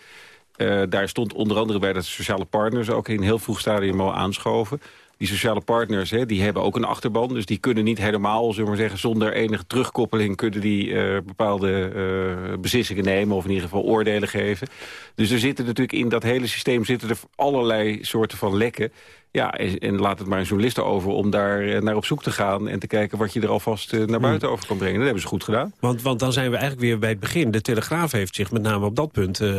Uh, daar stond onder andere bij dat sociale partners ook in heel vroeg stadium al aanschoven die sociale partners, hè, die hebben ook een achterban. Dus die kunnen niet helemaal, zullen we maar zeggen, zonder enige terugkoppeling... kunnen die uh, bepaalde uh, beslissingen nemen of in ieder geval oordelen geven. Dus er zitten natuurlijk in dat hele systeem zitten er allerlei soorten van lekken. Ja, en, laat het maar een journalist over om daar eh, naar op zoek te gaan... en te kijken wat je er alvast eh, naar buiten over kan brengen. Dat hebben ze goed gedaan. Want, want dan zijn we eigenlijk weer bij het begin. De Telegraaf heeft zich met name op dat punt eh,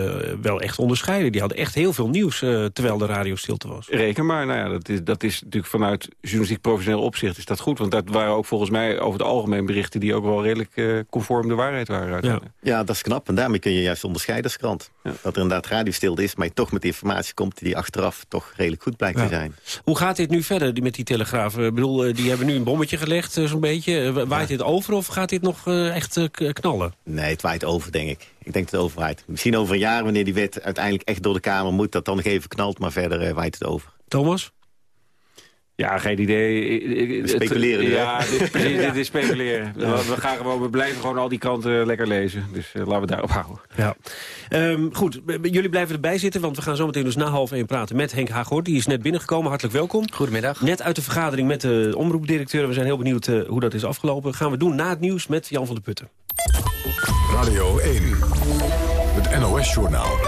wel echt onderscheiden. Die hadden echt heel veel nieuws terwijl de radio stilte was. Reken maar, nou ja, dat is, dat is natuurlijk vanuit journalistiek professioneel opzicht is dat goed. Want dat waren ook volgens mij over het algemeen berichten... die ook wel redelijk conform de waarheid waren. uiteindelijk. Ja, dat is knap. En daarmee kun je juist onderscheiden als krant. Dat er inderdaad radiostilte is, maar je toch met informatie komt... die achteraf toch redelijk goed blijkt Ja. te zijn. Hoe gaat dit nu verder met die Telegraaf? Ik bedoel, eh, die hebben nu een bommetje gelegd, eh, zo'n beetje. Eh, Waait dit over of gaat dit nog echt knallen? Nee, het waait over, denk ik. Ik denk dat het overwaait. Misschien over een jaar, wanneer die wet uiteindelijk echt door de Kamer moet... dat dan nog even knalt, maar verder waait het over. Thomas? Ja, geen idee. We speculeren? Ja, dit, is precies, dit is speculeren. We, we gaan gewoon, we blijven gewoon al die kranten lekker lezen. Dus eh, laten we daarop houden. Ja. Ehm, goed, jullie blijven erbij zitten, want we gaan zometeen dus na half één praten met Henk Haaghoort. Die is net binnengekomen, hartelijk welkom. Goedemiddag. Net uit de vergadering met de omroepdirecteur. We zijn heel benieuwd eh, hoe dat is afgelopen. Gaan we doen na het nieuws met Jan van der Putten. Radio 1. Het NOS-journaal.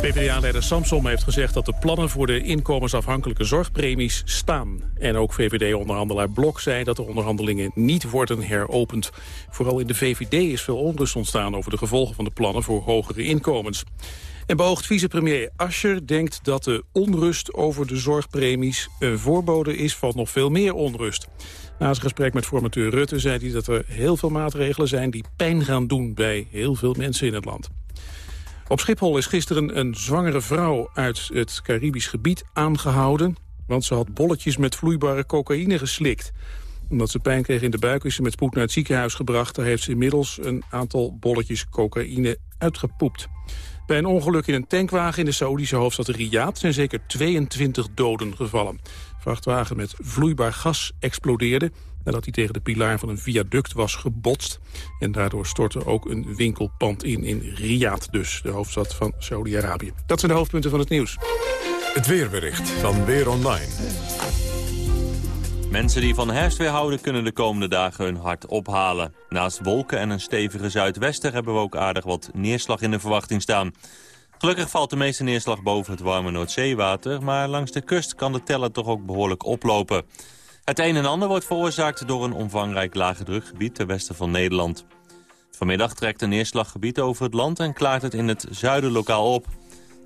PvdA-leider Samsom heeft gezegd dat de plannen voor de inkomensafhankelijke zorgpremies staan. En ook VVD-onderhandelaar Blok zei dat de onderhandelingen niet worden heropend. Vooral in de VVD is veel onrust ontstaan over de gevolgen van de plannen voor hogere inkomens. En beoogd vicepremier Ascher denkt dat de onrust over de zorgpremies een voorbode is van nog veel meer onrust. Na zijn gesprek met formateur Rutte zei hij dat er heel veel maatregelen zijn die pijn gaan doen bij heel veel mensen in het land. Op Schiphol is gisteren een zwangere vrouw uit het Caribisch gebied aangehouden... want ze had bolletjes met vloeibare cocaïne geslikt. Omdat ze pijn kreeg in de buik is ze met spoed naar het ziekenhuis gebracht. Daar heeft ze inmiddels een aantal bolletjes cocaïne uitgepoept. Bij een ongeluk in een tankwagen in de Saoedische hoofdstad Riyadh... zijn zeker 22 doden gevallen. Vrachtwagen met vloeibaar gas explodeerde nadat hij tegen de pilaar van een viaduct was gebotst. En daardoor stortte ook een winkelpand in, in Riyadh dus, de hoofdstad van Saudi-Arabië. Dat zijn de hoofdpunten van het nieuws. Het weerbericht van Weer Online. Mensen die van herfstweer houden kunnen de komende dagen hun hart ophalen. Naast wolken en een stevige zuidwester hebben we ook aardig wat neerslag in de verwachting staan. Gelukkig valt de meeste neerslag boven het warme Noordzeewater... maar langs de kust kan de teller toch ook behoorlijk oplopen. Het een en ander wordt veroorzaakt door een omvangrijk lage drukgebied ten westen van Nederland. Vanmiddag trekt een neerslaggebied over het land en klaart het in het zuiden lokaal op.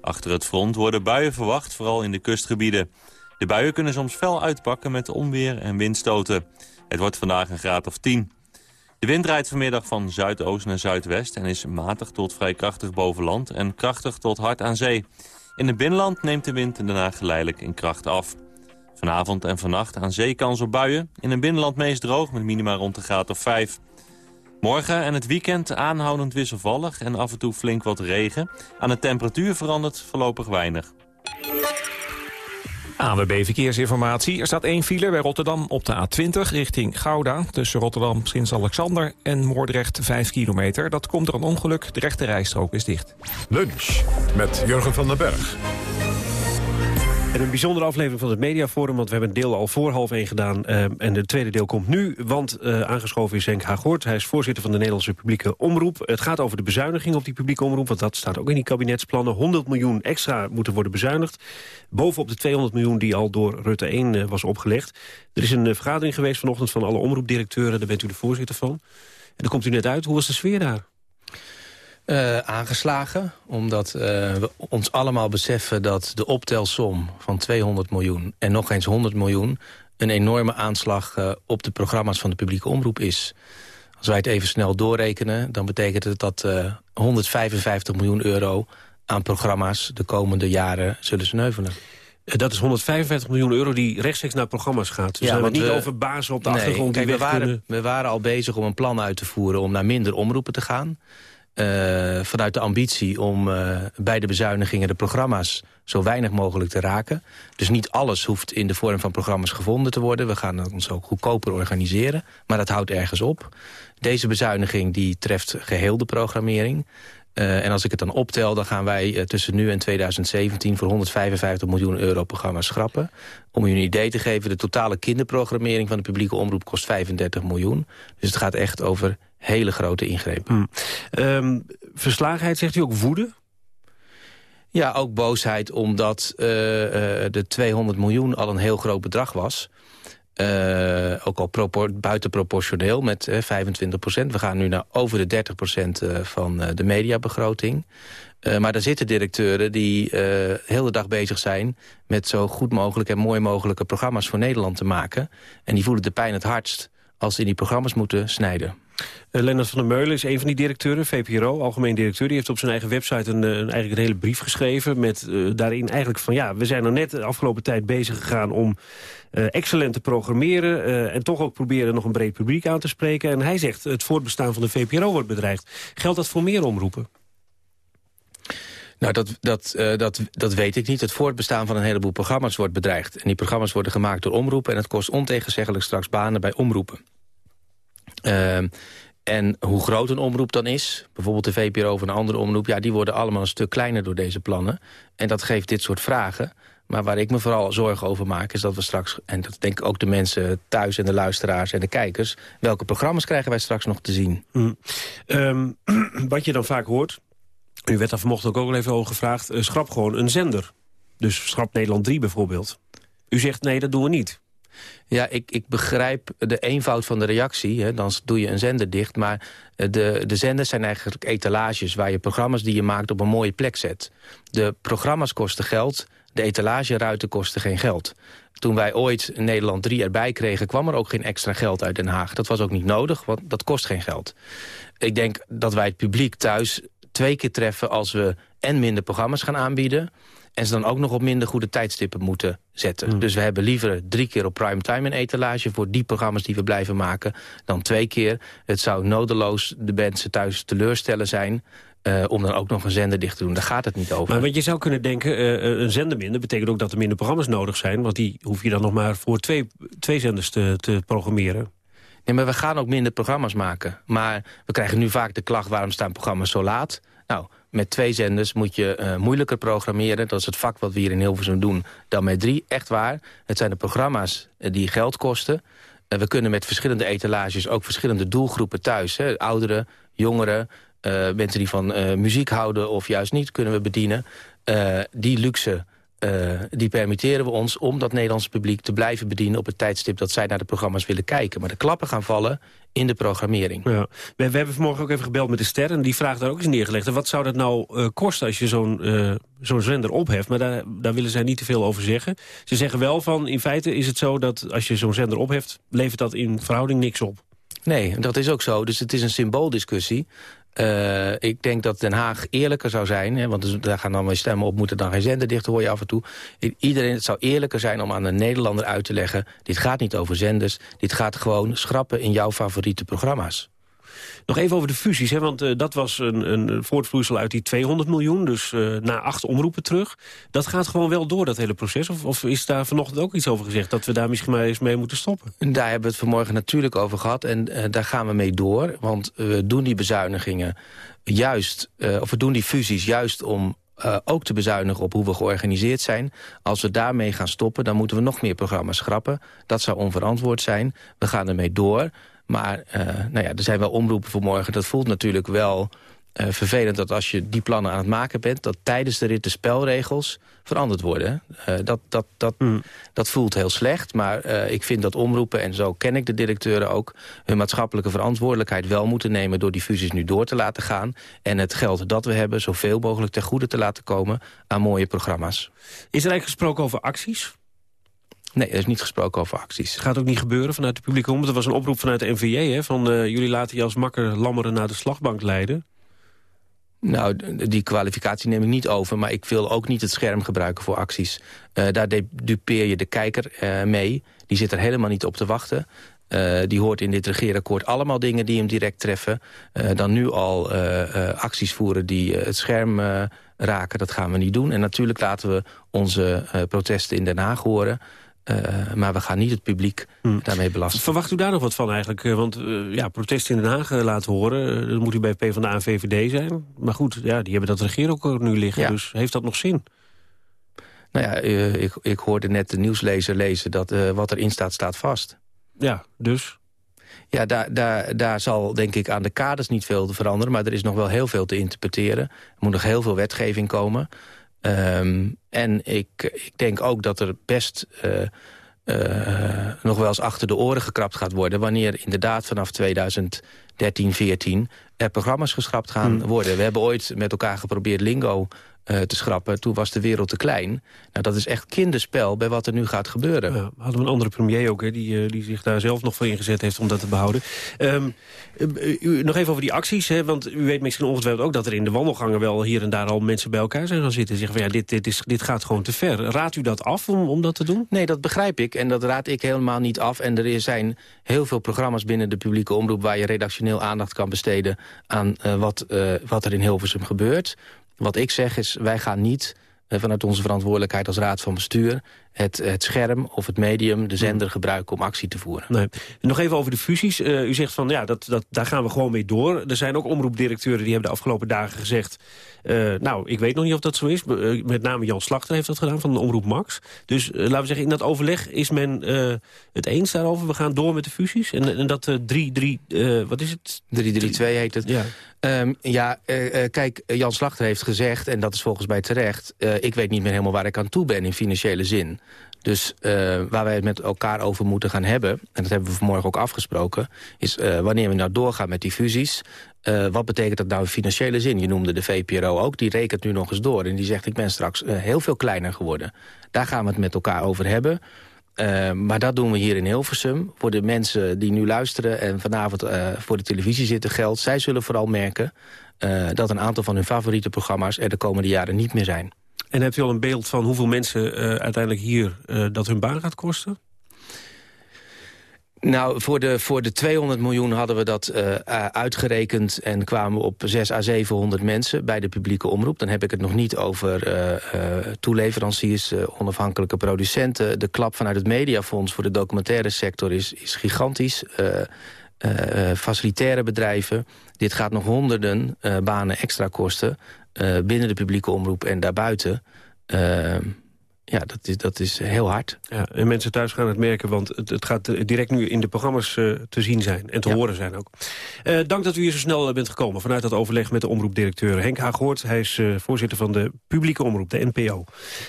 Achter het front worden buien verwacht, vooral in de kustgebieden. De buien kunnen soms fel uitpakken met onweer en windstoten. Het wordt vandaag een graad of 10. De wind draait vanmiddag van zuidoost naar zuidwest... en is matig tot vrij krachtig boven land en krachtig tot hard aan zee. In het binnenland neemt de wind daarna geleidelijk in kracht af. Vanavond en vannacht aan zee kans op buien. In het binnenland meest droog met minima rond de graad of 5. Morgen en het weekend aanhoudend wisselvallig en af en toe flink wat regen. Aan de temperatuur verandert voorlopig weinig. ANWB Verkeersinformatie. Er staat één file bij Rotterdam op de A20 richting Gouda. Tussen Rotterdam, Prins Alexander en Moordrecht 5 kilometer. Dat komt door een ongeluk. De rechte rijstrook is dicht. Lunch met Jurgen van den Berg. En een bijzondere aflevering van het Mediaforum, want we hebben een deel al voor half één gedaan. eh, en de tweede deel komt nu, want eh, aangeschoven is Henk Haaghoort. Hij is voorzitter van de Nederlandse publieke omroep. Het gaat over de bezuiniging op die publieke omroep, want dat staat ook in die kabinetsplannen. 100 miljoen extra moeten worden bezuinigd. Bovenop de 200 miljoen die al door Rutte 1 eh, was opgelegd. Er is een vergadering geweest vanochtend van alle omroepdirecteuren. Daar bent u de voorzitter van. En daar komt u net uit. Hoe was de sfeer daar? Eh, aangeslagen, omdat eh, we ons allemaal beseffen dat de optelsom van 200 miljoen en nog eens 100 miljoen een enorme aanslag eh, op de programma's van de publieke omroep is. Als wij het even snel doorrekenen, dan betekent het dat eh 155 miljoen euro aan programma's de komende jaren zullen sneuvelen. Dat is 155 miljoen euro die rechtstreeks naar programma's gaat. Dus ja, we want niet we- over bazen op de Nee, achtergrond kijk, die we, waren, kunnen. we waren al bezig om een plan uit te voeren om naar minder omroepen te gaan. Eh, vanuit de ambitie om eh, bij de bezuinigingen de programma's zo weinig mogelijk te raken. Dus niet alles hoeft in de vorm van programma's gevonden te worden. We gaan ons ook goedkoper organiseren, maar dat houdt ergens op. Deze bezuiniging die treft geheel de programmering. Eh, en als ik het dan optel, dan gaan wij eh, tussen nu en 2017... voor 155 miljoen euro programma's schrappen. Om u een idee te geven, de totale kinderprogrammering... van de publieke omroep kost 35 miljoen. Dus het gaat echt over hele grote ingrepen. Ehm, verslagenheid, zegt u ook woede? Ja, ook boosheid omdat uh, de 200 miljoen al een heel groot bedrag was. Uh, ook al propor buitenproportioneel met 25 procent. We gaan nu naar over de 30 procent van de mediabegroting. maar er zitten directeuren die heel de dag bezig zijn... met zo goed mogelijk en mooi mogelijke programma's voor Nederland te maken. En die voelen de pijn het hardst als ze in die programma's moeten snijden. Uh, Lennart van der Meulen is een van die directeuren, VPRO, algemeen directeur. Die heeft op zijn eigen website een, een eigenlijk een hele brief geschreven... met uh, daarin eigenlijk van ja, we zijn er net de afgelopen tijd bezig gegaan... om uh, excellent te programmeren en toch ook proberen nog een breed publiek aan te spreken. En hij zegt het voortbestaan van de VPRO wordt bedreigd. Geldt dat voor meer omroepen? Nou, dat, dat, dat, dat weet ik niet. Het voortbestaan van een heleboel programma's wordt bedreigd. En die programma's worden gemaakt door omroepen... en het kost ontegenzeggelijk straks banen bij omroepen. Uh, en hoe groot een omroep dan is, bijvoorbeeld de VPRO of een andere omroep... ja, die worden allemaal een stuk kleiner door deze plannen. En dat geeft dit soort vragen. Maar waar ik me vooral zorgen over maak is dat we straks... en dat denk ik ook de mensen thuis en de luisteraars en de kijkers... welke programma's krijgen wij straks nog te zien? Mm. Um, wat je dan vaak hoort, u werd daar vanochtend ook al even over gevraagd... Uh, schrap gewoon een zender. Dus schrap Nederland 3 bijvoorbeeld. U zegt nee, dat doen we niet. Ja, ik, ik begrijp de eenvoud van de reactie. Hè, dan doe je een zender dicht. Maar de, de zenders zijn eigenlijk etalages... waar je programma's die je maakt op een mooie plek zet. De programma's kosten geld. De etalageruiten kosten geen geld. Toen wij ooit Nederland 3 erbij kregen... kwam er ook geen extra geld uit Den Haag. Dat was ook niet nodig, want dat kost geen geld. Ik denk dat wij het publiek thuis twee keer treffen... als we en minder programma's gaan aanbieden... En ze dan ook nog op minder goede tijdstippen moeten zetten. Dus we hebben liever drie keer op primetime een etalage... voor die programma's die we blijven maken, dan twee keer. Het zou nodeloos de mensen thuis teleurstellen zijn... Uh, om dan ook nog een zender dicht te doen. Daar gaat het niet over. Maar wat je zou kunnen denken, uh, een zender minder... betekent ook dat er minder programma's nodig zijn... want die hoef je dan nog maar voor twee, twee zenders te, te programmeren. Nee, maar we gaan ook minder programma's maken. Maar we krijgen nu vaak de klacht... waarom staan programma's zo laat? Nou, met twee zenders moet je uh, moeilijker programmeren. Dat is het vak wat we hier in Hilversum doen. Dan met drie, echt waar. Het zijn de programma's uh, die geld kosten. Uh, we kunnen met verschillende etalages ook verschillende doelgroepen thuis. Hè, ouderen, jongeren, mensen die van muziek houden of juist niet... kunnen we bedienen. die luxe uh, die permitteren we ons om dat Nederlandse publiek te blijven bedienen... op het tijdstip dat zij naar de programma's willen kijken. Maar de klappen gaan vallen in de programmering. Ja. We, we, hebben vanmorgen ook even gebeld met de ster... en die vraag daar ook eens neergelegd. En wat zou dat nou uh, kosten als je zo'n uh, zo'n zender opheft? Maar daar, daar willen zij niet te veel over zeggen. Ze zeggen wel van, in feite is het zo dat als je zo'n zender opheft... levert dat in verhouding niks op. Nee, dat is ook zo. Dus het is een symbooldiscussie. Uh, ik denk dat Den Haag eerlijker zou zijn... Hè, want daar gaan dan weer stemmen op, moeten dan geen zender dicht, hoor je af en toe. Iedereen, het zou eerlijker zijn om aan een Nederlander uit te leggen... dit gaat niet over zenders, dit gaat gewoon schrappen in jouw favoriete programma's. Nog even over de fusies, hè, want uh, dat was een, een voortvloeisel uit die 200 miljoen. Dus uh, na acht omroepen terug. Dat gaat gewoon wel door, dat hele proces? Of, of, is daar vanochtend ook iets over gezegd... dat we daar misschien maar eens mee moeten stoppen? Daar hebben we het vanmorgen natuurlijk over gehad. En uh, daar gaan we mee door. Want we doen die bezuinigingen juist... of we doen die fusies juist om ook te bezuinigen op hoe we georganiseerd zijn. Als we daarmee gaan stoppen, dan moeten we nog meer programma's schrappen. Dat zou onverantwoord zijn. We gaan ermee door. Maar uh, nou ja, er zijn wel omroepen voor morgen. Dat voelt natuurlijk wel uh, vervelend dat als je die plannen aan het maken bent... dat tijdens de rit de spelregels veranderd worden. Uh, dat, dat, dat, mm. dat voelt heel slecht, maar uh, ik vind dat omroepen... en zo ken ik de directeuren ook... hun maatschappelijke verantwoordelijkheid wel moeten nemen... door die fusies nu door te laten gaan. En het geld dat we hebben zoveel mogelijk ten goede te laten komen... aan mooie programma's. Is er eigenlijk gesproken over acties? Nee, er is niet gesproken over acties. Gaat ook niet gebeuren vanuit de publieke omroep. Er was een oproep vanuit de NVJ, hè, van uh, jullie laten je als makker lammeren naar de slagbank leiden. Nou, die kwalificatie neem ik niet over, maar ik wil ook niet het scherm gebruiken voor acties. Uh, daar dupeer je de kijker uh, mee. Die zit er helemaal niet op te wachten. Uh, die hoort in dit regeerakkoord allemaal dingen die hem direct treffen. dan nu al acties voeren die het scherm raken, dat gaan we niet doen. En natuurlijk laten we onze protesten in Den Haag horen... Uh, maar we gaan niet het publiek hmm. daarmee belasten. Verwacht u daar nog wat van eigenlijk? Eh, want uh, ja, protesten in Den Haag laten horen... dat moet u bij PvdA en VVD zijn. Maar goed, ja, die hebben dat regeerakkoord nu liggen. Ja. Dus heeft dat nog zin? Nou ja, ik, ik hoorde net de nieuwslezer lezen... dat wat erin staat, staat vast. Ja, dus? Ja, daar, daar, daar zal denk ik aan de kaders niet veel te veranderen... maar er is nog wel heel veel te interpreteren. Er moet nog heel veel wetgeving komen... Ehm, en ik, ik denk ook dat er best uh, uh, nog wel eens achter de oren gekrapt gaat worden... wanneer inderdaad vanaf 2013, 14 er programma's geschrapt gaan Hmm. worden. We hebben ooit met elkaar geprobeerd Lingo uh, te schrappen. Toen was de wereld te klein. Nou, dat is echt kinderspel bij wat er nu gaat gebeuren. Ja, hadden we een andere premier ook, hè, die, uh, die zich daar zelf nog voor ingezet heeft om dat te behouden. Um, u, nog even over die acties, hè, want u weet misschien ongetwijfeld ook dat er in de wandelgangen wel hier en daar al mensen bij elkaar zijn gaan zitten. En zeggen van ja, dit, dit, is, dit gaat gewoon te ver. Raadt u dat af om, om dat te doen? Nee, dat begrijp ik en dat raad ik helemaal niet af. En er zijn heel veel programma's binnen de publieke omroep waar je redactioneel aandacht kan besteden aan uh, wat, wat er in Hilversum gebeurt. Wat ik zeg is, wij gaan niet uh, vanuit onze verantwoordelijkheid als raad van bestuur... Het, het scherm of het medium, de zender gebruiken om actie te voeren. Nee. Nog even over de fusies. Uh, u zegt van, ja, dat, dat, daar gaan we gewoon mee door. Er zijn ook omroepdirecteuren die hebben de afgelopen dagen gezegd... Uh, nou, ik weet nog niet of dat zo is. met name Jan Slachter heeft dat gedaan van de Omroep Max. Dus laten we zeggen, in dat overleg is men het eens daarover. We gaan door met de fusies. En, en dat 3-3, wat is het? 3-3-2 heet het. Ja. Um, ja, uh, uh, kijk, Jan Slachter heeft gezegd, en dat is volgens mij terecht... Uh, ik weet niet meer helemaal waar ik aan toe ben in financiële zin. Dus waar wij het met elkaar over moeten gaan hebben... en dat hebben we vanmorgen ook afgesproken... is wanneer we nou doorgaan met die fusies... wat betekent dat nou in financiële zin? Je noemde de VPRO ook, die rekent nu nog eens door... en die zegt, ik ben straks heel veel kleiner geworden. Daar gaan we het met elkaar over hebben... Uh, maar dat doen we hier in Hilversum. Voor de mensen die nu luisteren en vanavond uh, voor de televisie zitten geldt... zij zullen vooral merken uh, dat een aantal van hun favoriete programma's... er de komende jaren niet meer zijn. En hebt u al een beeld van hoeveel mensen uiteindelijk hier dat hun baan gaat kosten? Nou, voor de, voor de 200 miljoen hadden we dat uh, uitgerekend... en kwamen we op 6 à 700 mensen bij de publieke omroep. Dan heb ik het nog niet over uh, toeleveranciers, onafhankelijke producenten. De klap vanuit het mediafonds voor de documentaire sector is, is gigantisch. facilitaire bedrijven. Dit gaat nog honderden banen extra kosten... binnen de publieke omroep en daarbuiten ja, dat is, dat is heel hard. Ja, en mensen thuis gaan het merken, want het, het gaat direct nu in de programma's uh, te zien zijn. En te ja. horen zijn ook. Uh, dank dat u hier zo snel bent gekomen vanuit dat overleg met de omroepdirecteur. Henk Haaghoort, hij is uh, voorzitter van de publieke omroep, de NPO.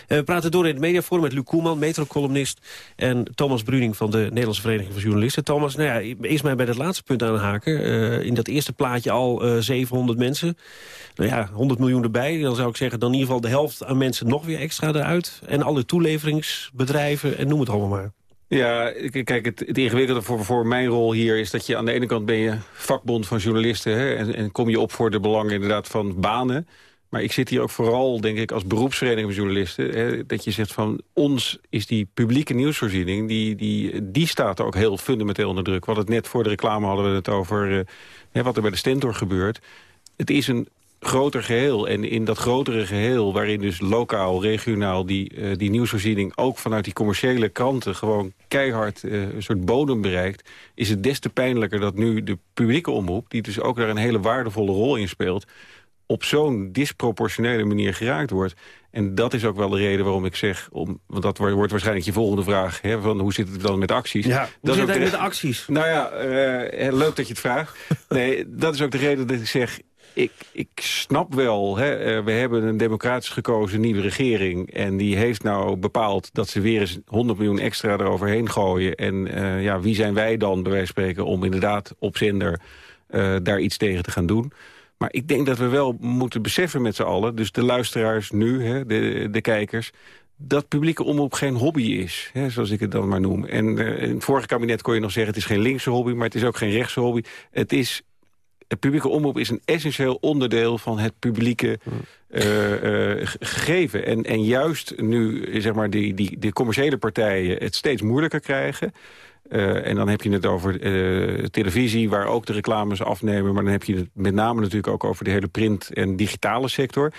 we praten door in het mediaforum met Luc Koelman, metrocolumnist... en Thomas Bruning van de Nederlandse Vereniging van Journalisten. Thomas, nou ja, eerst mij bij dat laatste punt aanhaken. in dat eerste plaatje al 700 mensen. Nou ja, 100 miljoen erbij. Dan zou ik zeggen, dan in ieder geval de helft aan mensen nog weer extra eruit. En alle toeleveringsbedrijven en noem het allemaal maar. Ja, kijk, het, het ingewikkelde voor, voor mijn rol hier is dat je aan de ene kant ben je vakbond van journalisten... Hè, en, en kom je op voor de belangen inderdaad van banen. Maar ik zit hier ook vooral, denk ik, als beroepsvereniging van journalisten... Hè, dat je zegt van ons is die publieke nieuwsvoorziening... die, die, die staat ook heel fundamenteel onder druk. Hadden het net voor de reclame hadden we het over uh, hè, wat er bij de Stentor gebeurt. Het is een groter geheel. En in dat grotere geheel, waarin dus lokaal, regionaal... die, uh, die nieuwsvoorziening ook vanuit die commerciële kranten... gewoon keihard uh, een soort bodem bereikt... is het des te pijnlijker dat nu de publieke omroep... die dus ook daar een hele waardevolle rol in speelt... op zo'n disproportionele manier geraakt wordt. En dat is ook wel de reden waarom ik zeg... Om, want dat wordt waarschijnlijk je volgende vraag... Hè, van hoe zit het dan met acties? Ja, hoe dat zit het de, met de acties? Nou ja, uh, leuk dat je het vraagt. nee, dat is ook de reden dat ik zeg ik, ik snap wel, hè, we hebben een democratisch gekozen nieuwe regering... en die heeft nou bepaald dat ze weer eens 100 miljoen extra eroverheen gooien. En uh, ja, wie zijn wij dan, bij wijze van spreken, om inderdaad op zender uh, daar iets tegen te gaan doen... Maar ik denk dat we wel moeten beseffen met z'n allen... dus de luisteraars nu, hè, de, de kijkers dat publieke omroep geen hobby is, hè, zoals ik het dan maar noem. En in het vorige kabinet kon je nog zeggen... het is geen linkse hobby, maar het is ook geen rechtse hobby. Het is het publieke omroep is een essentieel onderdeel van het publieke uh, uh, gegeven. En, en juist nu zeg maar, die, die, de commerciële partijen het steeds moeilijker krijgen... Uh, en dan heb je het over televisie, waar ook de reclames afnemen... maar dan heb je het met name natuurlijk ook over de hele print- en digitale sector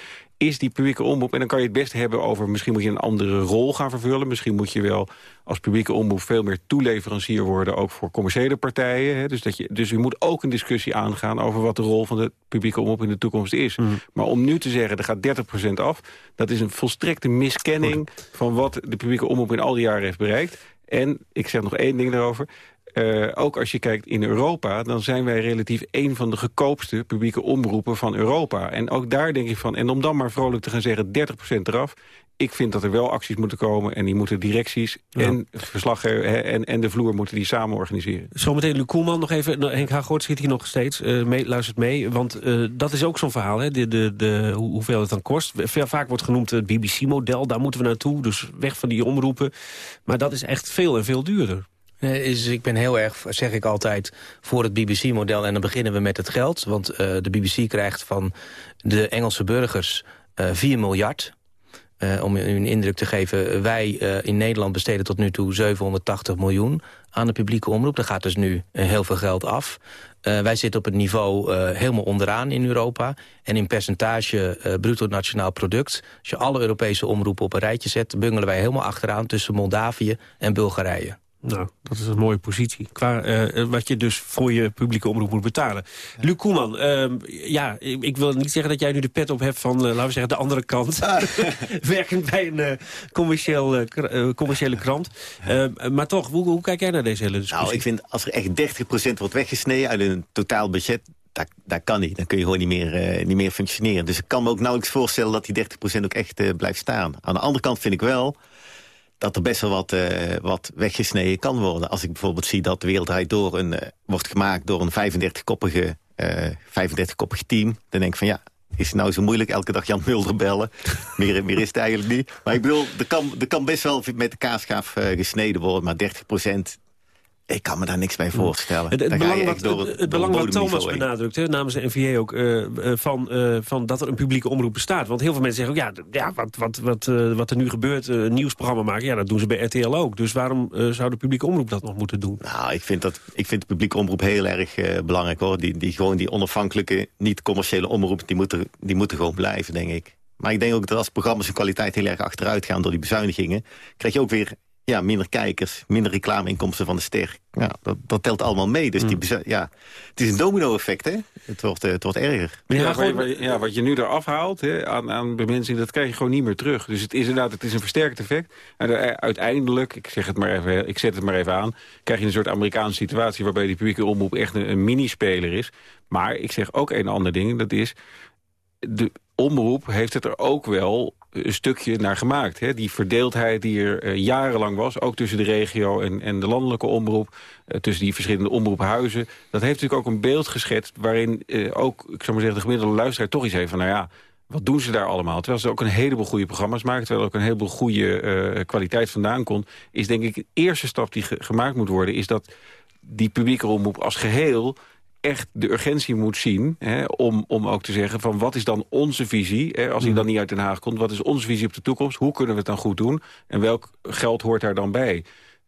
is die publieke omroep. En dan kan je het best hebben over... misschien moet je een andere rol gaan vervullen. Misschien moet je wel als publieke omroep veel meer toeleverancier worden... ook voor commerciële partijen. Hè. Dus, dat je, dus u moet ook een discussie aangaan... over wat de rol van de publieke omroep in de toekomst is. Mm. Maar om nu te zeggen, er gaat 30% af... dat is een volstrekte miskenning van wat de publieke omroep in al die jaren heeft bereikt. En, ik zeg nog één ding daarover... eh, ook als je kijkt in Europa... dan zijn wij relatief een van de goedkoopste publieke omroepen van Europa. En ook daar denk ik van... en om dan maar vrolijk te gaan zeggen 30% eraf ik vind dat er wel acties moeten komen... en die moeten directies en verslag en, en de vloer moeten die samen organiseren. Zometeen Luc Koelman nog even. Nou, Henk Hagoort zit hier nog steeds. Uh, mee, luistert mee, want uh, dat is ook zo'n verhaal. Hè? De, de, de, hoeveel het dan kost. Vaak wordt genoemd het BBC-model. Daar moeten we naartoe. Dus weg van die omroepen. Maar dat is echt veel en veel duurder. Nee, is, ik ben heel erg, zeg ik altijd, voor het BBC-model. En dan beginnen we met het geld. Want uh, de BBC krijgt van de Engelse burgers 4 miljard uh, om u een indruk te geven, wij uh, in Nederland besteden tot nu toe 780 miljoen aan de publieke omroep. Daar gaat dus nu heel veel geld af. wij zitten op het niveau helemaal onderaan in Europa. En in percentage bruto nationaal product... als je alle Europese omroepen op een rijtje zet... bungelen wij helemaal achteraan tussen Moldavië en Bulgarije. Nou, dat is een mooie positie. Qua uh, wat je dus voor je publieke omroep moet betalen. Ja. Luc Koeman, uh, ja, ik wil niet zeggen dat jij nu de pet op hebt van, uh, laten we zeggen, de andere kant. Werkend bij een commercieel, commerciële krant. maar toch, hoe, hoe, kijk jij naar deze hele discussie? Nou, ik vind als er echt 30% wordt weggesneden uit een totaal budget... Dat, dat kan niet. Dan kun je gewoon niet meer, niet meer functioneren. Dus ik kan me ook nauwelijks voorstellen dat die 30% ook echt blijft staan. Aan de andere kant vind ik wel dat er best wel wat, uh, wat weggesneden kan worden. Als ik bijvoorbeeld zie dat de Wereld Door een, uh, wordt gemaakt door een 35-koppige uh, 35 team... dan denk ik van ja, is het nou zo moeilijk elke dag Jan Mulder bellen? meer, meer is het eigenlijk niet. Maar ik bedoel, er kan, er kan best wel met de kaasschaaf uh, gesneden worden... maar 30 ik kan me daar niks bij voorstellen. Het, het belang, wat, het, het belang wat Thomas benadrukt, namens de NVA ook, uh, van, uh, van dat er een publieke omroep bestaat. Want heel veel mensen zeggen ook, ja, ja wat, wat, wat, uh, wat er nu gebeurt, een nieuwsprogramma maken, ja, dat doen ze bij RTL ook. Dus waarom zou de publieke omroep dat nog moeten doen? Nou, ik vind, dat, ik vind de publieke omroep heel erg belangrijk, hoor. Die, die, gewoon die onafhankelijke, niet-commerciële omroep, die moeten, die moeten gewoon blijven, denk ik. Maar ik denk ook dat als programma's hun kwaliteit heel erg achteruit gaan door die bezuinigingen... krijg je ook weer ja, minder kijkers, minder reclameinkomsten van de ster. Ja, dat, dat telt allemaal mee. Dus die, mm. ja, het is een domino-effect, hè? Het wordt, uh, het wordt erger. Ja, wat, ja, wat je nu eraf haalt hè, aan, aan bemensing, dat krijg je gewoon niet meer terug. Dus het is inderdaad het is een versterkt effect. En eh, uiteindelijk, ik, zeg het maar even, ik zet het maar even aan... krijg je een soort Amerikaanse situatie... waarbij die publieke omroep echt een, een minispeler is. Maar ik zeg ook een ander ding, dat is... de omroep heeft het er ook wel een stukje naar gemaakt. Hè? Die verdeeldheid die er uh, jarenlang was, ook tussen de regio en, en de landelijke omroep, uh, tussen die verschillende omroephuizen, dat heeft natuurlijk ook een beeld geschetst waarin uh, ook, ik zou maar zeggen, de gemiddelde luisteraar toch iets heeft van, nou ja, wat doen ze daar allemaal? Terwijl ze ook een heleboel goede programma's maken... terwijl er ook een heleboel goede kwaliteit vandaan komt... is denk ik de eerste stap die gemaakt moet worden... is dat die publieke omroep als geheel echt de urgentie moet zien... Hè, om, om ook te zeggen van wat is dan onze visie... Hè, als hij mm. dan niet uit Den Haag komt, wat is onze visie op de toekomst? Hoe kunnen we het dan goed doen? En welk geld hoort daar dan bij?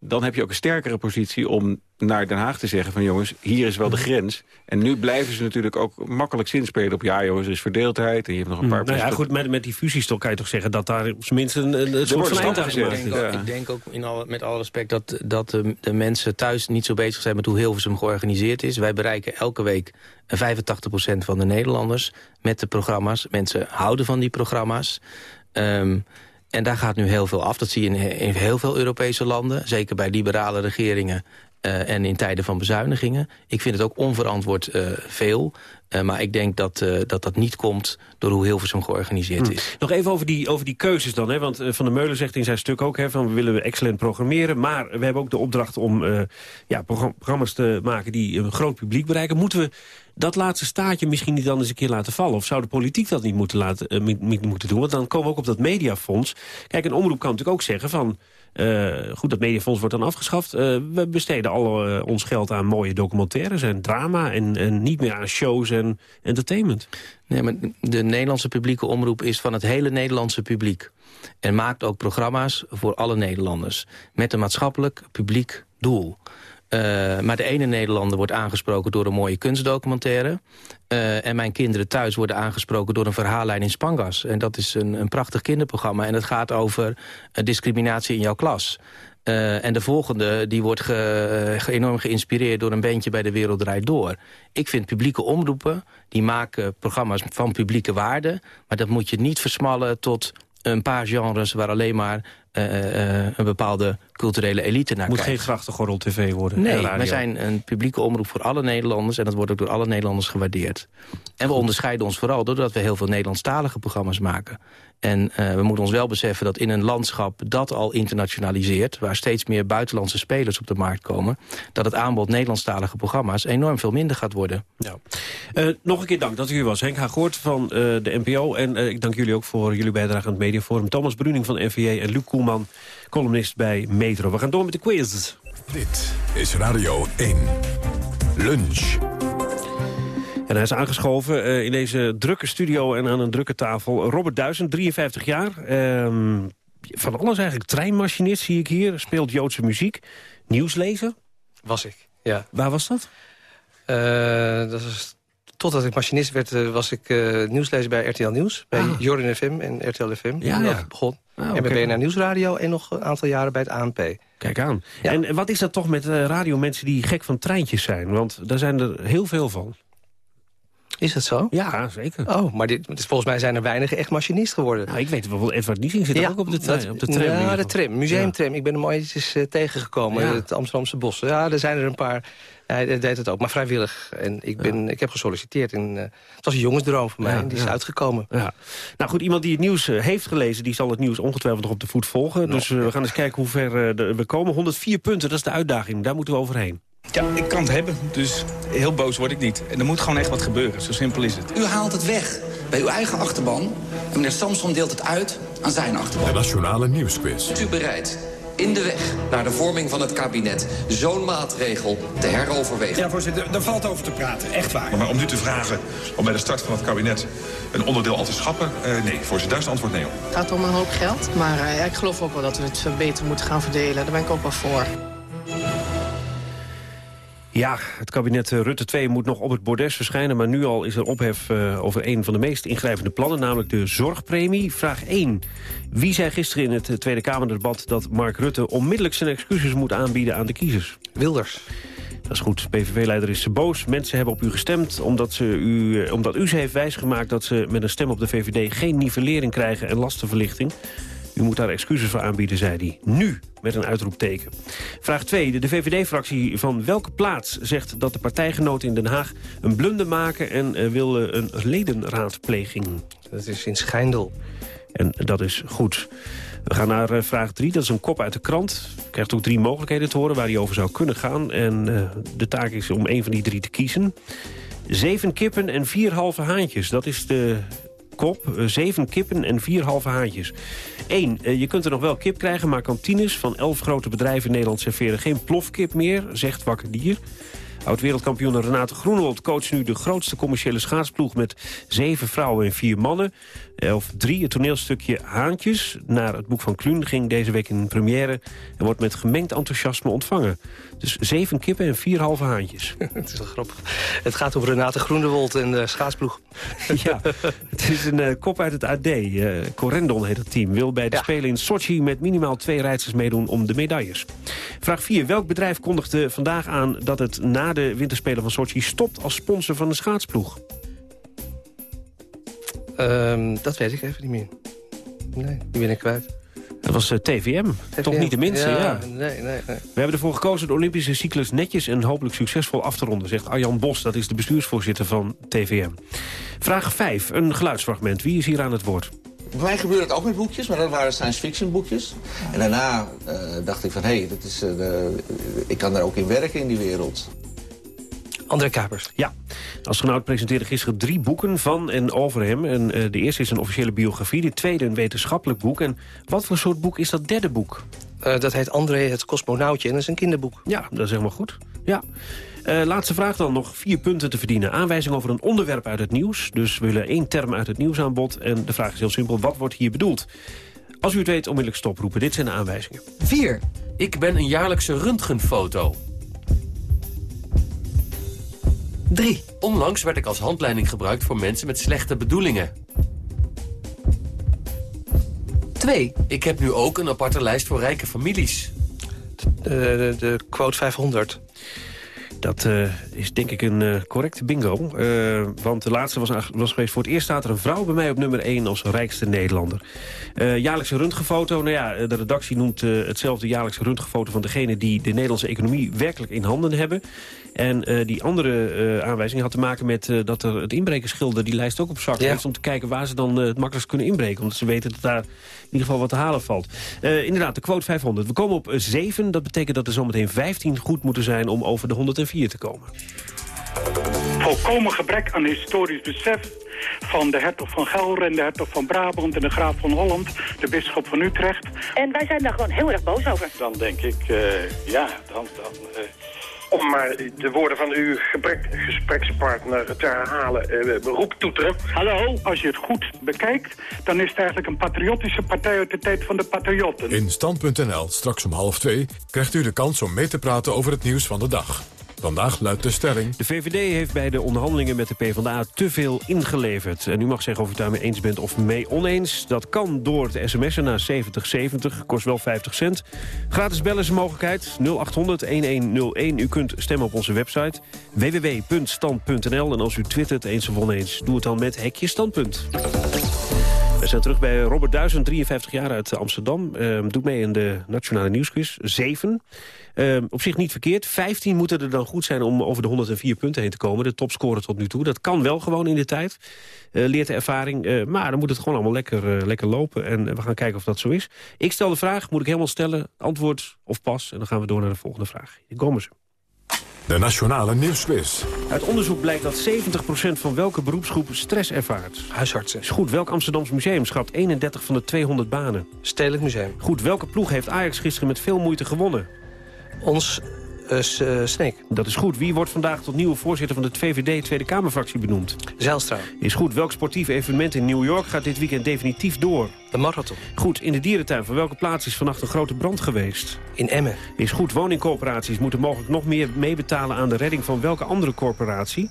Dan heb je ook een sterkere positie om naar Den Haag te zeggen van jongens, hier is wel de grens. En nu blijven ze natuurlijk ook makkelijk zinspelen op ja jongens, er is verdeeldheid en je hebt nog een paar... Nou ja, goed, met, met die fusiestok kan je toch zeggen dat daar op zijn minst een, een soort van eind Ik denk ook, ik denk ook in alle, met alle respect dat, dat de, de, mensen thuis niet zo bezig zijn met hoe Hilversum georganiseerd is. Wij bereiken elke week 85% van de Nederlanders met de programma's. Mensen houden van die programma's. Um, en daar gaat nu heel veel af. Dat zie je in, heel veel Europese landen. Zeker bij liberale regeringen uh, en in tijden van bezuinigingen. Ik vind het ook onverantwoord uh, veel. Uh, maar ik denk dat, dat dat niet komt door hoe Hilversum georganiseerd hm. is. Nog even over die, over die keuzes dan. Hè? Want Van der Meulen zegt in zijn stuk ook... Hè, van we willen excellent programmeren... maar we hebben ook de opdracht om ja, programma's te maken... die een groot publiek bereiken. Moeten we dat laatste staatje misschien niet dan eens een keer laten vallen? Of zou de politiek dat niet moeten, laten, uh, moeten doen? Want dan komen we ook op dat mediafonds. Kijk, een omroep kan natuurlijk ook zeggen van... Uh, goed, dat mediafonds wordt dan afgeschaft. Uh, we besteden al ons geld aan mooie documentaires en drama... En, en niet meer aan shows en entertainment. Nee, maar de Nederlandse publieke omroep is van het hele Nederlandse publiek. En maakt ook programma's voor alle Nederlanders. Met een maatschappelijk publiek doel. Uh, maar de ene Nederlander wordt aangesproken door een mooie kunstdocumentaire. Uh, en mijn kinderen thuis worden aangesproken door een verhaallijn in Spangas. En dat is een, een prachtig kinderprogramma. En het gaat over uh, discriminatie in jouw klas. en de volgende die wordt enorm geïnspireerd door een bandje bij De Wereld Draait Door. Ik vind publieke omroepen, die maken programma's van publieke waarde. Maar dat moet je niet versmallen tot een paar genres waar alleen maar eh, een bepaalde culturele elite naar Moet kijkt. geen grachtengordel tv worden. Nee, wij zijn een publieke omroep voor alle Nederlanders... en dat wordt ook door alle Nederlanders gewaardeerd. En we onderscheiden ons vooral doordat we heel veel Nederlandstalige programma's maken. En eh, we moeten ons wel beseffen dat in een landschap dat al internationaliseert... waar steeds meer buitenlandse spelers op de markt komen... dat het aanbod Nederlandstalige programma's enorm veel minder gaat worden. Ja. Eh, nog een keer dank dat u hier was. Henk Hagoort van eh, de NPO. En eh, ik dank jullie ook voor jullie bijdrage aan het Mediaforum. Thomas Bruning van NVA en Luc Koelman, columnist bij Metro. We gaan door met de quiz. Dit is Radio 1. Lunch. En hij is aangeschoven eh, in deze drukke studio en aan een drukke tafel. Robert Duizend, 53 jaar. Ehm, van alles eigenlijk. Treinmachinist zie ik hier. Speelt Joodse muziek. Nieuwslezer. Was ik, ja. Waar was dat? Eh, dat totdat ik machinist werd, eh, was ik nieuwslezer bij RTL Nieuws. Bij Ah. Jorin FM en RTL FM. Ja, Dat ja. begon. Ah, en bij. BNR Nieuwsradio en nog een aantal jaren bij het ANP. Kijk aan. En wat is dat toch met uh, radiomensen die gek van treintjes zijn? Want daar zijn er heel veel van. Is dat zo? Ja, zeker. Oh, maar dit, dus volgens mij zijn er weinigen echt machinist geworden. Nou, ik weet wel, Edward Niesing zit Ja, ook op de, trein, dat- op de tram. in Ja, de tram, museumtram. Ik ben hem ooit eens eh, tegengekomen, Ja. het Amsterdamse bos. Ja, er zijn er een paar. Hij deed het ook, maar vrijwillig. En ik, ben, ik heb gesolliciteerd. En, eh, het was een jongensdroom voor mij, en die is uitgekomen. Ja. Nou goed, iemand die het nieuws eh, heeft gelezen... die zal het nieuws ongetwijfeld nog op de voet volgen. Dus eh, we gaan eens kijken hoe ver de- we komen. 104 punten, dat is de uitdaging. Daar moeten we overheen. Ja, ik kan het hebben, dus heel boos word ik niet. En er moet gewoon echt wat gebeuren, zo simpel is het. U haalt het weg bij uw eigen achterban. En meneer Samson deelt het uit aan zijn achterban. De Nationale Nieuwsquiz. Bent u bereid in de weg naar de vorming van het kabinet zo'n maatregel te heroverwegen? Ja, voorzitter, daar valt over te praten. Echt waar. Maar om nu te vragen om bij de start van het kabinet een onderdeel al te schrappen... eh, nee, voorzitter, daar is het antwoord nee op. Het gaat om een hoop geld, maar eh, ik geloof ook wel dat we het beter moeten gaan verdelen. Daar ben ik ook wel voor. Ja, het kabinet eh, Rutte 2 moet nog op het bordes verschijnen... maar nu al is er ophef eh, over een van de meest ingrijpende plannen... namelijk de zorgpremie. Vraag 1. Wie zei gisteren in het Tweede Kamerdebat... dat Mark Rutte onmiddellijk zijn excuses moet aanbieden aan de kiezers? Wilders. Dat is goed. PVV-leider is boos. Mensen hebben op u gestemd omdat, ze u, eh, omdat u ze heeft wijsgemaakt... dat ze met een stem op de VVD geen nivellering krijgen en lastenverlichting. U moet daar excuses voor aanbieden, zei hij. Nu, met een uitroepteken. Vraag 2. De VVD-fractie van welke plaats zegt dat de partijgenoten in Den Haag... een blunder maken en eh, wil eh, een ledenraadpleging? Dat is in Schijndel. En dat is goed. We gaan naar eh, vraag 3. Dat is een kop uit de krant. Je krijgt ook drie mogelijkheden te horen waar die over zou kunnen gaan. En de taak is om één van die drie te kiezen. Zeven kippen en vier halve haantjes. Dat is de kop. Eh, zeven kippen en vier halve haantjes. Eén, eh, je kunt er nog wel kip krijgen, maar kantines van elf grote bedrijven in Nederland serveren geen plofkip meer, zegt Wakker Dier. Oud-wereldkampioen Renate Groenewold coacht nu de grootste commerciële schaatsploeg met zeven vrouwen en vier mannen. Eh, Of drie, het toneelstukje Haantjes, naar het boek van Kluun, ging deze week in première en wordt met gemengd enthousiasme ontvangen. Dus zeven kippen en vier halve haantjes. Het is wel grappig. Het gaat om Renate Groenewold en de schaatsploeg. ja, het is een eh, kop uit het AD. Eh Corendon heet het team. Wil bij de Spelen in Sochi met minimaal twee rijders meedoen om de medailles. Vraag 4. Welk bedrijf kondigde vandaag aan dat het na de winterspelen van Sochi stopt als sponsor van de schaatsploeg? Ehm, dat weet ik even niet meer. Nee, die ben ik kwijt. Dat was eh, TVM. Toch niet de minste, ja. Nee, nee, nee. We hebben ervoor gekozen de Olympische cyclus netjes en hopelijk succesvol af te ronden, zegt Arjan Bos. Dat is de bestuursvoorzitter van TVM. Vraag 5. Een geluidsfragment. Wie is hier aan het woord? Bij mij gebeurde het ook met boekjes, maar dat waren science fiction boekjes. En daarna eh, dacht ik van, hé, hey, dat is, eh, de- ik kan daar ook in werken in die wereld. André Kapers. Ja, de astronaut presenteerde gisteren drie boeken van en over hem. En, eh, de eerste is een officiële biografie, de tweede een wetenschappelijk boek. En wat voor soort boek is dat derde boek? Eh, dat heet André het Cosmonautje en dat is een kinderboek. Ja, dat is helemaal goed. Ja. Eh, laatste vraag dan, nog vier punten te verdienen. Aanwijzing over een onderwerp uit het nieuws. Dus we willen één term uit het nieuws aan bod. En de vraag is heel simpel, wat wordt hier bedoeld? Als u het weet, onmiddellijk stoproepen. Dit zijn de aanwijzingen. 4. Ik ben een jaarlijkse röntgenfoto. 3. Onlangs werd ik als handleiding gebruikt voor mensen met slechte bedoelingen. 2. Ik heb nu ook een aparte lijst voor rijke families. De, de, de quote 500. Dat uh, is denk ik een uh, correcte bingo. Uh, want de laatste was, was geweest. Voor het eerst staat er een vrouw bij mij op nummer 1 als rijkste Nederlander. jaarlijkse röntgenfoto. Nou ja, de redactie noemt hetzelfde jaarlijkse röntgenfoto... van degene die de Nederlandse economie werkelijk in handen hebben. En die andere aanwijzing had te maken met dat er het inbrekerschilder... die lijst ook op zak ja. om te kijken waar ze dan het makkelijkst kunnen inbreken. Omdat ze weten dat daar in ieder geval wat te halen valt. inderdaad, de quote 500. We komen op 7. Dat betekent dat er zometeen 15 goed moeten zijn om over de 104 te komen. Volkomen gebrek aan historisch besef van de hertog van Gelre en de hertog van Brabant en de graaf van Holland, de bisschop van Utrecht. En wij zijn daar gewoon heel erg boos over. Dan denk ik, uh, ja, dan... dan uh, om maar de woorden van uw gebrek, gesprekspartner te herhalen, uh, beroep toeteren. Hallo, als je het goed bekijkt, dan is het eigenlijk een patriotische partij uit de tijd van de patriotten. In Stand.nl, straks om half twee, krijgt u de kans om mee te praten over het nieuws van de dag. Vandaag luidt de stelling... De VVD heeft bij de onderhandelingen met de PvdA te veel ingeleverd. En u mag zeggen of u het daarmee eens bent of mee oneens. Dat kan door te sms'en naar 7070, kost wel 50 cent. Gratis bellen is een mogelijkheid, 0800-1101. U kunt stemmen op onze website www.stand.nl. En als u twittert eens of oneens, doe het dan met Hekje Standpunt. We zijn terug bij Robert Duizend, 53 jaar uit Amsterdam. Uh, doet mee in de Nationale Nieuwsquiz. 7. Uh, op zich niet verkeerd. 15 moeten er dan goed zijn om over de 104 punten heen te komen. De topscorer tot nu toe. Dat kan wel gewoon in de tijd. Uh, leert de ervaring. Uh, maar dan moet het gewoon allemaal lekker, lekker lopen. En we gaan kijken of dat zo is. Ik stel de vraag, moet ik helemaal stellen. Antwoord of pas. En dan gaan we door naar de volgende vraag. Hier komen ze. De Nationale Nieuwsquiz. Uit onderzoek blijkt dat 70% van welke beroepsgroep stress ervaart. Huisartsen. Is goed, welk Amsterdams museum schrapt 31 van de 200 banen? Stedelijk Museum. Goed, welke ploeg heeft Ajax gisteren met veel moeite gewonnen? Ons uh, Sneek. Dat is goed. Wie wordt vandaag tot nieuwe voorzitter van de VVD Tweede Kamerfractie benoemd? Zijlstra. Is goed. Welk sportief evenement in New York gaat dit weekend definitief door? De marathon. Goed. In de dierentuin van welke plaats is vannacht een grote brand geweest? In Emmen. Is goed. Woningcorporaties moeten mogelijk nog meer meebetalen aan de redding van welke andere corporatie?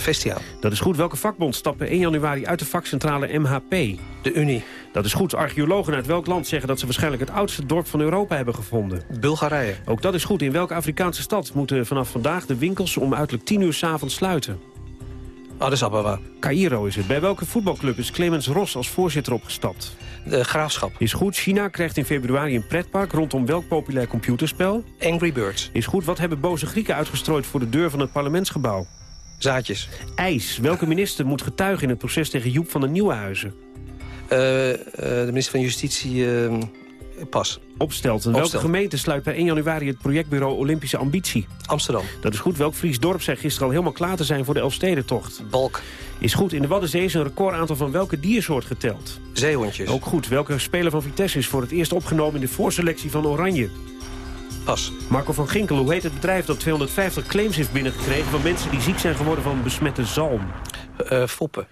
Vestiaal. Dat is goed. Welke vakbond stappen 1 januari uit de vakcentrale MHP? De Unie. Dat is goed. Archeologen uit welk land zeggen dat ze waarschijnlijk het oudste dorp van Europa hebben gevonden? Bulgarije. Ook dat is goed. In welke Afrikaanse stad moeten vanaf vandaag de winkels om uiterlijk 10 uur s'avonds sluiten? Addis Ababa. Cairo is het. Bij welke voetbalclub is Clemens Ros als voorzitter opgestapt? De Graafschap. Is goed. China krijgt in februari een pretpark rondom welk populair computerspel? Angry Birds. Is goed. Wat hebben boze Grieken uitgestrooid voor de deur van het parlementsgebouw? Zaadjes. IJs. Welke minister moet getuigen in het proces tegen Joep van de Nieuwenhuizen? Uh, de minister van Justitie... Uh, pas. Opstelten. Welke gemeente sluit per 1 januari het projectbureau Olympische Ambitie? Amsterdam. Dat is goed. Welk Fries dorp zei gisteren al helemaal klaar te zijn voor de Elfstedentocht? Balk. Is goed. In de Waddenzee is een recordaantal van welke diersoort geteld? Zeehondjes. Ook goed. Welke speler van Vitesse is voor het eerst opgenomen in de voorselectie van Oranje? Pas. Marco van Ginkel, hoe heet het bedrijf dat 250 claims heeft binnengekregen... van mensen die ziek zijn geworden van besmette zalm? Uh, foppen.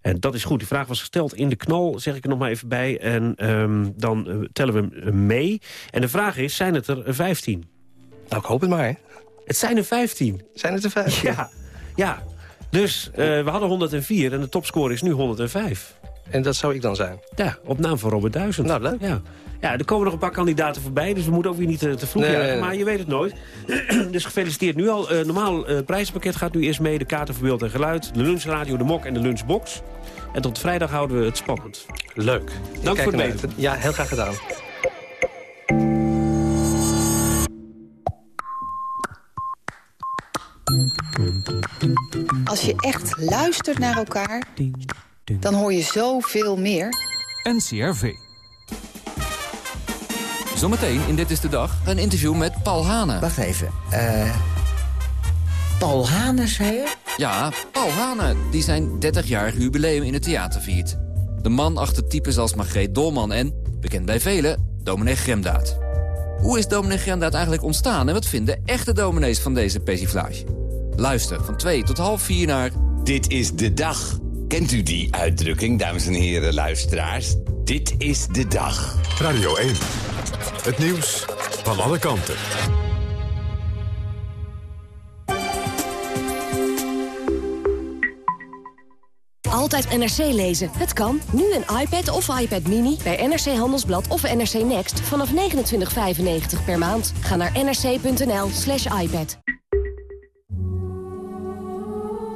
En dat is goed. Die vraag was gesteld in de knal, zeg ik er nog maar even bij. En um, dan uh, tellen we hem mee. En de vraag is, zijn het er 15? Nou, ik hoop het maar, hè? Het zijn er 15. Zijn het er 15? Ja, ja. Dus uh, we hadden 104 en de topscore is nu 105. En dat zou ik dan zijn? Ja, op naam van Robert Duizend. Nou, leuk. Ja. Ja, er komen nog een paar kandidaten voorbij, dus we moeten ook weer niet te, te vroeg nee, Maar je weet het nooit. dus gefeliciteerd nu al. Uh, normaal uh, prijzenpakket gaat nu eerst mee. De kaarten voor beeld en geluid, de lunchradio, de mok en de lunchbox. En tot vrijdag houden we het spannend. Leuk. Dank voor het meedoen. Ja, heel graag gedaan. Als je echt luistert naar elkaar, dan hoor je zoveel meer. NCRV. Zometeen in Dit is de Dag een interview met Paul Hane. Wacht even. Uh, Paul Hane, zei je? Ja, Paul Hane, die zijn 30-jarig jubileum in het theater viert. De man achter types als Margreet Dolman en, bekend bij velen, dominee Gremdaad. Hoe is dominee Gremdaad eigenlijk ontstaan... en wat vinden echte dominees van deze persiflage? Luister van 2 tot half 4 naar... Dit is de dag. Kent u die uitdrukking, dames en heren luisteraars? Dit is de dag. Radio 1. Het nieuws van alle kanten. Altijd NRC lezen. Het kan. Nu een iPad of iPad Mini bij NRC Handelsblad of NRC Next vanaf 29,95 per maand. Ga naar nrc.nl slash iPad.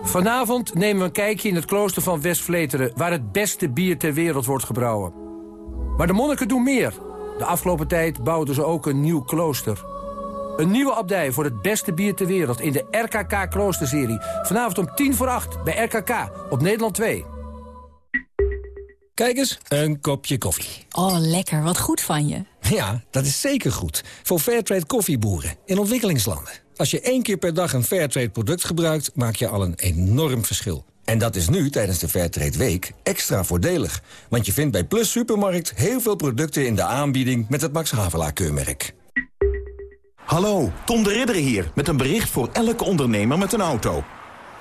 Vanavond nemen we een kijkje in het klooster van West-Vleteren... waar het beste bier ter wereld wordt gebrouwen. Maar de monniken doen meer. De afgelopen tijd bouwden ze ook een nieuw klooster. Een nieuwe abdij voor het beste bier ter wereld... in de RKK Kloosterserie. Vanavond om tien voor acht bij RKK op Nederland 2. Kijk eens, een kopje koffie. Oh, lekker. Wat goed van je. Ja, dat is zeker goed. Voor Fairtrade koffieboeren in ontwikkelingslanden. Als je één keer per dag een Fairtrade product gebruikt... maak je al een enorm verschil. En dat is nu, tijdens de Fairtrade Week, extra voordelig. Want je vindt bij Plus Supermarkt heel veel producten in de aanbieding... met het Max Havelaar keurmerk. Hallo, Tom de Ridder hier, met een bericht voor elke ondernemer met een auto.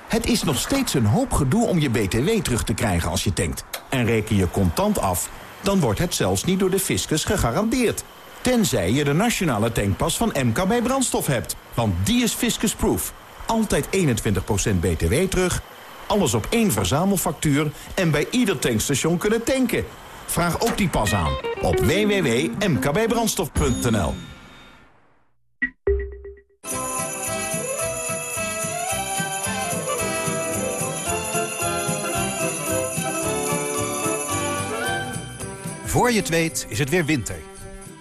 Het is nog steeds een hoop gedoe om je BTW terug te krijgen als je tankt. En reken je contant af, dan wordt het zelfs niet door de fiscus gegarandeerd. Tenzij je de nationale tankpas van MKB Brandstof hebt. Want die is fiscusproof. Altijd 21% BTW terug, alles op één verzamelfactuur... en bij ieder tankstation kunnen tanken. Vraag ook die pas aan op www.mkbbrandstof.nl. Voor je het weet is het weer winter.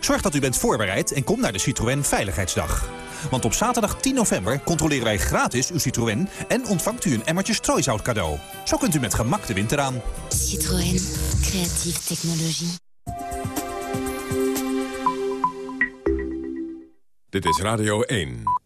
Zorg dat u bent voorbereid en kom naar de Citroën Veiligheidsdag. Want op zaterdag 10 november controleren wij gratis uw Citroën... en ontvangt u een emmertje strooisout cadeau. Zo kunt u met gemak de winter aan. Citroën. Creatieve technologie. Dit is Radio 1.